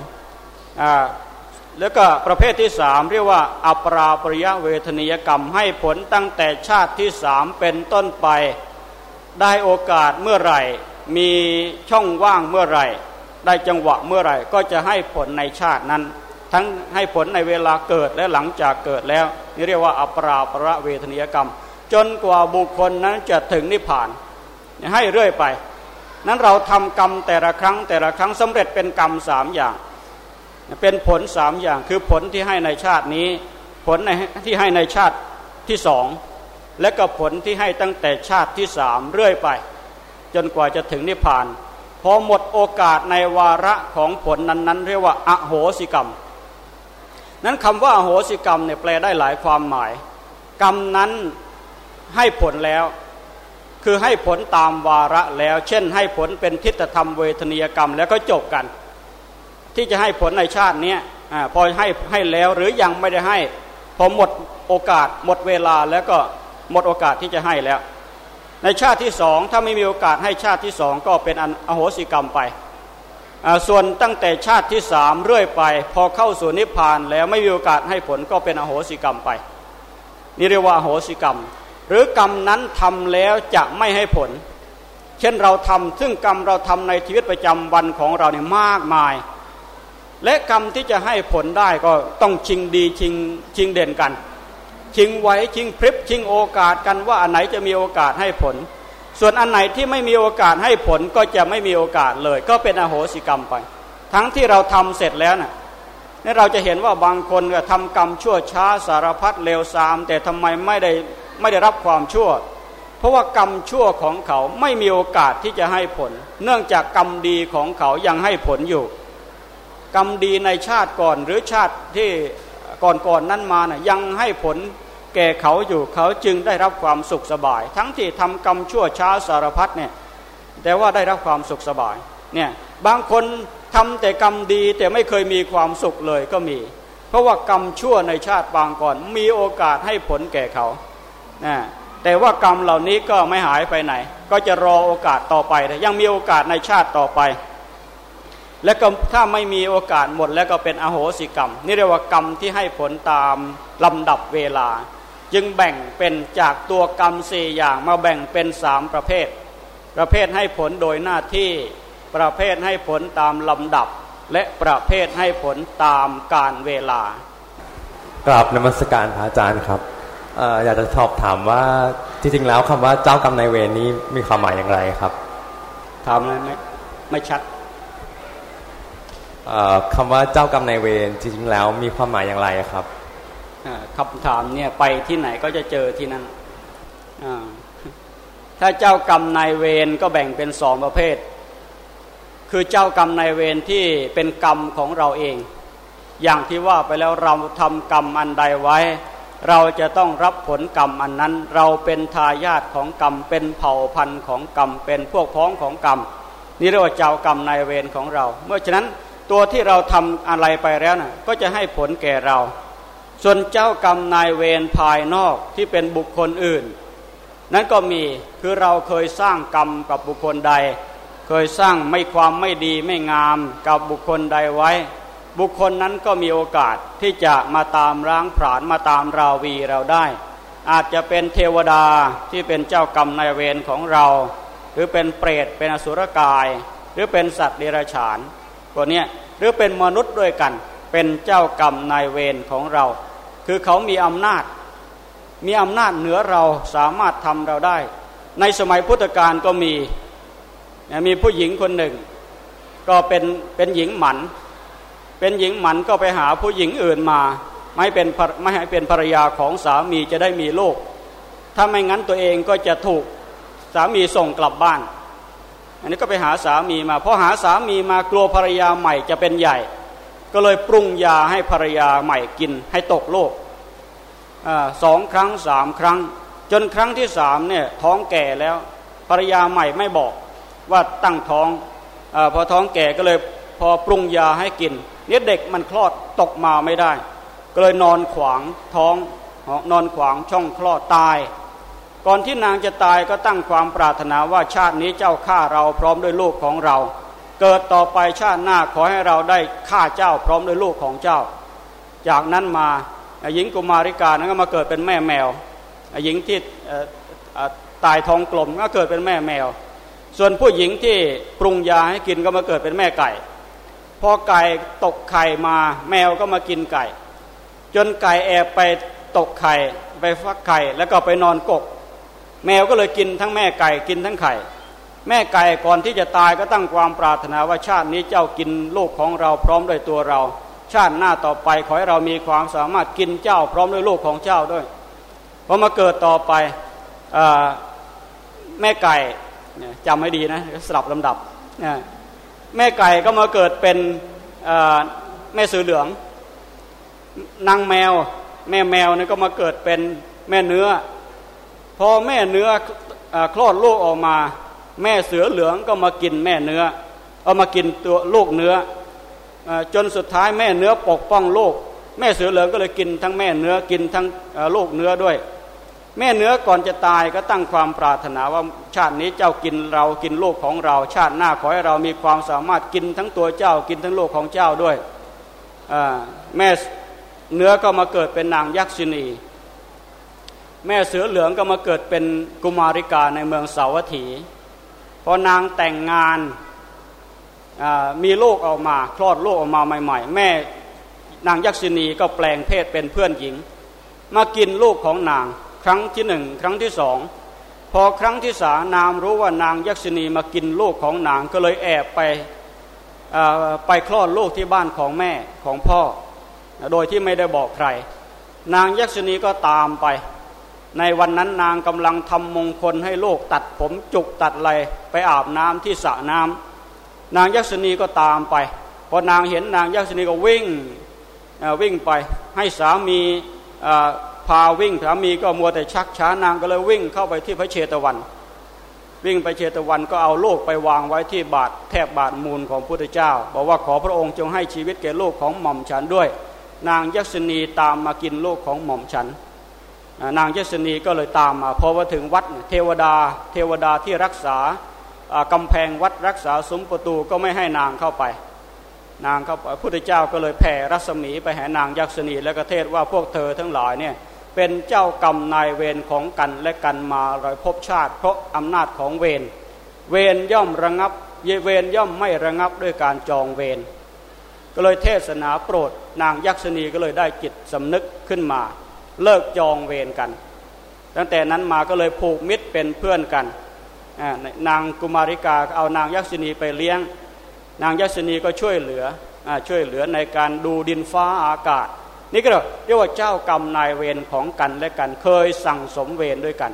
แล้วก็ประเภทที่สามเรียกว่าอัปราปริยเวทนิยกรรม ให้ผลตั้งแต่ชาติที่สามเป็นต้นไป ได้โอกาสเมื่อไหร่ มีช่องว่างเมื่อไหร่ ได้จังหวะเมื่อไหร่ ก็จะให้ผลในชาตินั้น ทั้งให้ผลในเวลาเกิดและหลังจากเกิดแล้ว นี่เรียกว่าอปราประเวทนิยกรรม จนกว่าบุคคลนั้นจะถึงนิพพาน ให้เรื่อยไป นั้นเราทำกรรมแต่ละครั้งแต่ละครั้งสำเร็จเป็นกรรมสามอย่าง เป็นผลสามอย่างคือผลที่ให้ในชาตินี้ ผลที่ให้ในชาติที่สองและก็ผลที่ให้ตั้งแต่ชาติที่สามเรื่อยไป จนกว่าจะถึงนิพพานพอหมดโอกาสในวาระของผลนั้นๆ เรียกว่าอโหสิกรรม นั้นคำว่าโหสิกรรมเนี่ยแปลได้หลายความหมาย กรรมนั้นให้ผลแล้ว คือให้ผลตามวาระแล้ว เช่น ให้ผลเป็นทิฏฐธรรมเวทนียกรรมแล้วก็จบกัน ที่จะให้ผลในชาตินี้พอให้ให้แล้วหรือยังไม่ได้ให้พอหมดโอกาสหมดเวลาแล้วก็หมดโอกาสที่จะให้แล้ว ในชาติที่สองถ้าไม่มีโอกาสให้ชาติที่สองก็เป็นอโหสิกรรมไป ส่วนตั้งแต่ชาติที่สามเรื่อยไป พอเข้าสู่นิพพานแล้วไม่มีโอกาสให้ผลก็เป็นอโหสิกรรมไปนี่เรียกว่าอโหสิกรรม หรือกรรมนั้นทำแล้วจะไม่ให้ผล เช่นเราทำซึ่งกรรมเราทำในชีวิตประจำวันของเราเนี่ยมากมาย และกรรมที่จะให้ผลได้ก็ต้องชิงดีชิงชิงเด่นกัน ชิงไว้ชิงพริบชิงโอกาสกันว่าอันไหนจะมีโอกาสให้ผล ส่วนอันไหนที่ไม่มีโอกาสให้ผลก็จะไม่มีโอกาสเลย ก็เป็นอโหสิกรรมไป ทั้งที่เราทำเสร็จแล้วนะ่ะนี่เราจะเห็นว่าบางคนก็ทำกรรมชั่วช้าสารพัดเลวทราม แต่ทำไมไม่ได้ไม่ได้รับความชั่ว เพราะว่ากรรมชั่วของเขาไม่มีโอกาสที่จะให้ผล เนื่องจากกรรมดีของเขายังให้ผลอยู่ กรรมดีในชาติก่อนหรือชาติที่ก่อนๆนนั้นมานะ่ะยังให้ผล แก่เขาอยู่เขาจึงได้รับความสุขสบาย ทั้งที่ทำกรรมชั่วช้าสารพัดเนี่ยแต่ว่าได้รับความสุขสบายเนี่ยบางคนทำแต่กรรมดีแต่ไม่เคยมีความสุขเลยก็มี เพราะว่ากรรมชั่วในชาติบางก่อน มีโอกาสให้ผลแก่เขานะแต่ว่ากรรมเหล่านี้ก็ไม่หายไปไหน ก็จะรอโอกาสต่อไปยังมีโอกาสในชาติต่อไป และก็ถ้าไม่มีโอกาสหมดแล้วก็เป็นอโหสิกรรม นี่เรียกว่ากรรมที่ให้ผลตามลำดับเวลา จึงแบ่งเป็นจากตัวกรรมสี่อย่างมาแบ่งเป็นสามประเภท ประเภทให้ผลโดยหน้าที่ประเภทให้ผลตามลำดับ และประเภทให้ผลตามการเวลากราบนมัสการพระอาจารย์ครับอยากจะสอบถามว่าที่จริงแล้วคำว่าเจ้ากรรมนายเวรนี้มีความหมายอย่างไรครับถามอะไรไม่ไม่ชัดคำว่าเจ้ากรรมนายเวรจริงๆแล้วมีความหมายอย่างไรครับ คำถามเนี่ยไปที่ไหนก็จะเจอที่นั่นถ้าเจ้ากรรมนายเวรก็แบ่งเป็นสองประเภท คือเจ้ากรรมนายเวรที่เป็นกรรมของเราเอง อย่างที่ว่าไปแล้วเราทำกรรมอันใดไว้ เราจะต้องรับผลกรรมอันนั้น เราเป็นทายาทของกรรม เป็นเผ่าพันธุ์ของกรรม เป็นพวกพ้องของกรรม นี่เรียกว่าเจ้ากรรมนายเวรของเรา เมื่อฉะนั้นตัวที่เราทำอะไรไปแล้วนะ่ะก็จะให้ผลแก่เรา ส่วนเจ้ากรรมนายเวรภายนอกที่เป็นบุคคลอื่น นั้นก็มีคือเราเคยสร้างกรรมกับบุคคลใด เคยสร้างไม่ความไม่ดีไม่งามกับบุคคลใดไว้ บุคคลนั้นก็มีโอกาสที่จะมาตามร้างผลานมาตามราวีเราได้ อาจจะเป็นเทวดาที่เป็นเจ้ากรรมนายเวรของเรา หรือเป็นเปรตเป็นอสุรกาย หรือเป็นสัตว์เดรัจฉานตัวนี้หรือเป็นมนุษย์ด้วยกันเป็นเจ้ากรรมนายเวรของเรา คือเขามีอำนาจ มีอำนาจเหนือเราสามารถทำเราได้ ในสมัยพุทธกาลก็มีมีผู้หญิงคนหนึ่ง ก็เป็นเป็นหญิงหมัน เป็นหญิงหมันก็ไปหาผู้หญิงอื่นมาไม่เป็นไม่ให้เป็นภรรยาของสามีจะได้มีลูก ถ้าไม่งั้นตัวเองก็จะถูกสามีส่งกลับบ้าน อันนี้ก็ไปหาสามีมาพอหาสามีมากลัวภรรยาใหม่จะเป็นใหญ่ ก็เลยปรุงยาให้ภรรยาใหม่กินให้ตกโลกอสองครั้งสามครั้ง จนครั้งที่สามเนี่ยท้องแก่แล้วภรรยาใหม่ไม่บอกว่าตั้งท้องอพอท้องแก่ก็เลยพอปรุงยาให้กินเนี่ยเด็กมันคลอดตกมาไม่ได้ ก็เลยนอนขวางท้องนอนขวางช่องคลอดตาย ก่อนที่นางจะตายก็ตั้งความปรารถนาว่าชาตินี้เจ้าฆ่าเราพร้อมด้วยลูกของเรา เกิดต่อไปชาติหน้าขอให้เราได้ฆ่าเจ้าพร้อมด้วยลูกของเจ้า จากนั้นมาหญิงกุมาริกานั้นก็มาเกิดเป็นแม่แมวหญิงที่ตายท้องกลมก็เกิดเป็นแม่แมว ส่วนผู้หญิงที่ปรุงยาให้กินก็มาเกิดเป็นแม่ไก่ พอไก่ตกไข่มาแมวก็มากินไก่ จนไก่แอบไปตกไข่ไปฟักไข่แล้วก็ไปนอนกก แมวก็เลยกินทั้งแม่ไก่กินทั้งไข่ แม่ไก่ก่อนที่จะตายก็ตั้งความปรารถนาว่าชาตินี้เจ้ากินลูกของเราพร้อมด้วยตัวเรา ชาติหน้าต่อไปขอให้เรามีความสามารถกินเจ้าพร้อมด้วยลูกของเจ้าด้วยพอมาเกิดต่อไปอแม่ไก่จำให้ดีนะสลับลำดับแม่ไก่ก็มาเกิดเป็นแม่สือเหลืองนางแมว แม่แมวนี่ก็มาเกิดเป็นแม่เนื้อ พอแม่เนื้อคลอดลูกออกมา แม่เสือเหลืองก็มากินแม่เนื้อ เอามากินตัวลูกเนื้อจนสุดท้ายแม่เนื้อปกป้องลูก แม่เสือเหลืองก็เลยกินทั้งแม่เนื้อกินทั้งลูกเนื้อด้วย แม่เนื้อก่อนจะตายก็ตั้งความปรารถนาว่าชาตินี้เจ้ากินเรากินลูกของเรา ชาติหน้าขอให้เรามีความสามารถกินทั้งตัวเจ้ากินทั้งลูกของเจ้าด้วยแม่เนื้อก็มาเกิดเป็นนางยักษินีแม่เสือเหลืองก็มาเกิดเป็นกุมาริกาในเมืองสาวัตถี พอนางแต่งงานมีลูกออกมาคลอดลูกออกมาใหม่ ๆ แม่นางยักษินีก็แปลงเพศเป็นเพื่อนหญิง มากินลูกของนางครั้งที่หนึ่งครั้งที่สองพอครั้งที่สามนามรู้ว่านางยักษินีมากินลูกของนางก็เลยแอบไปไปคลอดลูกที่บ้านของแม่ของพ่อ โดยที่ไม่ได้บอกใคร นางยักษินีก็ตามไป ในวันนั้นนางกำลังทำมงคลให้ลูกตัดผมจุกตัดอะไรไปอาบน้ำที่สระน้ำนางยักษินีก็ตามไปพอนางเห็นนางยักษินีก็วิ่งวิ่งไปให้สามีพาวิ่งสามีก็มัวแต่ชักช้านางก็เลยวิ่งเข้าไปที่พระเชตวัน วิ่งไปเชตวันก็เอาโลกไปวางไว้ที่บาทแทบบาทมูลของพุทธเจ้า บอกว่าขอพระองค์จงให้ชีวิตแก่โลกของหม่อมฉันด้วย นางยักษณีตามมากินโลกของหม่อมฉัน นางยศนีก็เลยตามมาพอมาถึงวัดเทวดา เทวดาที่รักษากำแพงวัดรักษาซุ้มประตูก็ไม่ให้นางเข้าไป นางเข้าไปพุทธเจ้าก็เลยแผ่รัศมีไปหานางยักษณีและก็เทศว่าพวกเธอทั้งหลายเนี่ยเป็นเจ้ากรรมนายเวรของกันและกันมาโดยภพชาติ เพราะอำนาจของเวรเวรย่อมระงับเยเวรย่อมไม่ระงับด้วยการจองเวรก็เลยเทศนาโปรด นางยักษณีก็เลยได้จิตสำนึกขึ้นมา เลิกจองเวรกัน ตั้งแต่นั้นมาก็เลยผูกมิตรเป็นเพื่อนกัน นางกุมาริกาเอานางยักษณีไปเลี้ยง นางยักษณีก็ช่วยเหลือช่วยเหลือในการดูดินฟ้าอากาศ นี่ก็เรียกว่าเจ้ากรรมนายเวรของกันและกัน เคยสั่งสมเวรด้วยกัน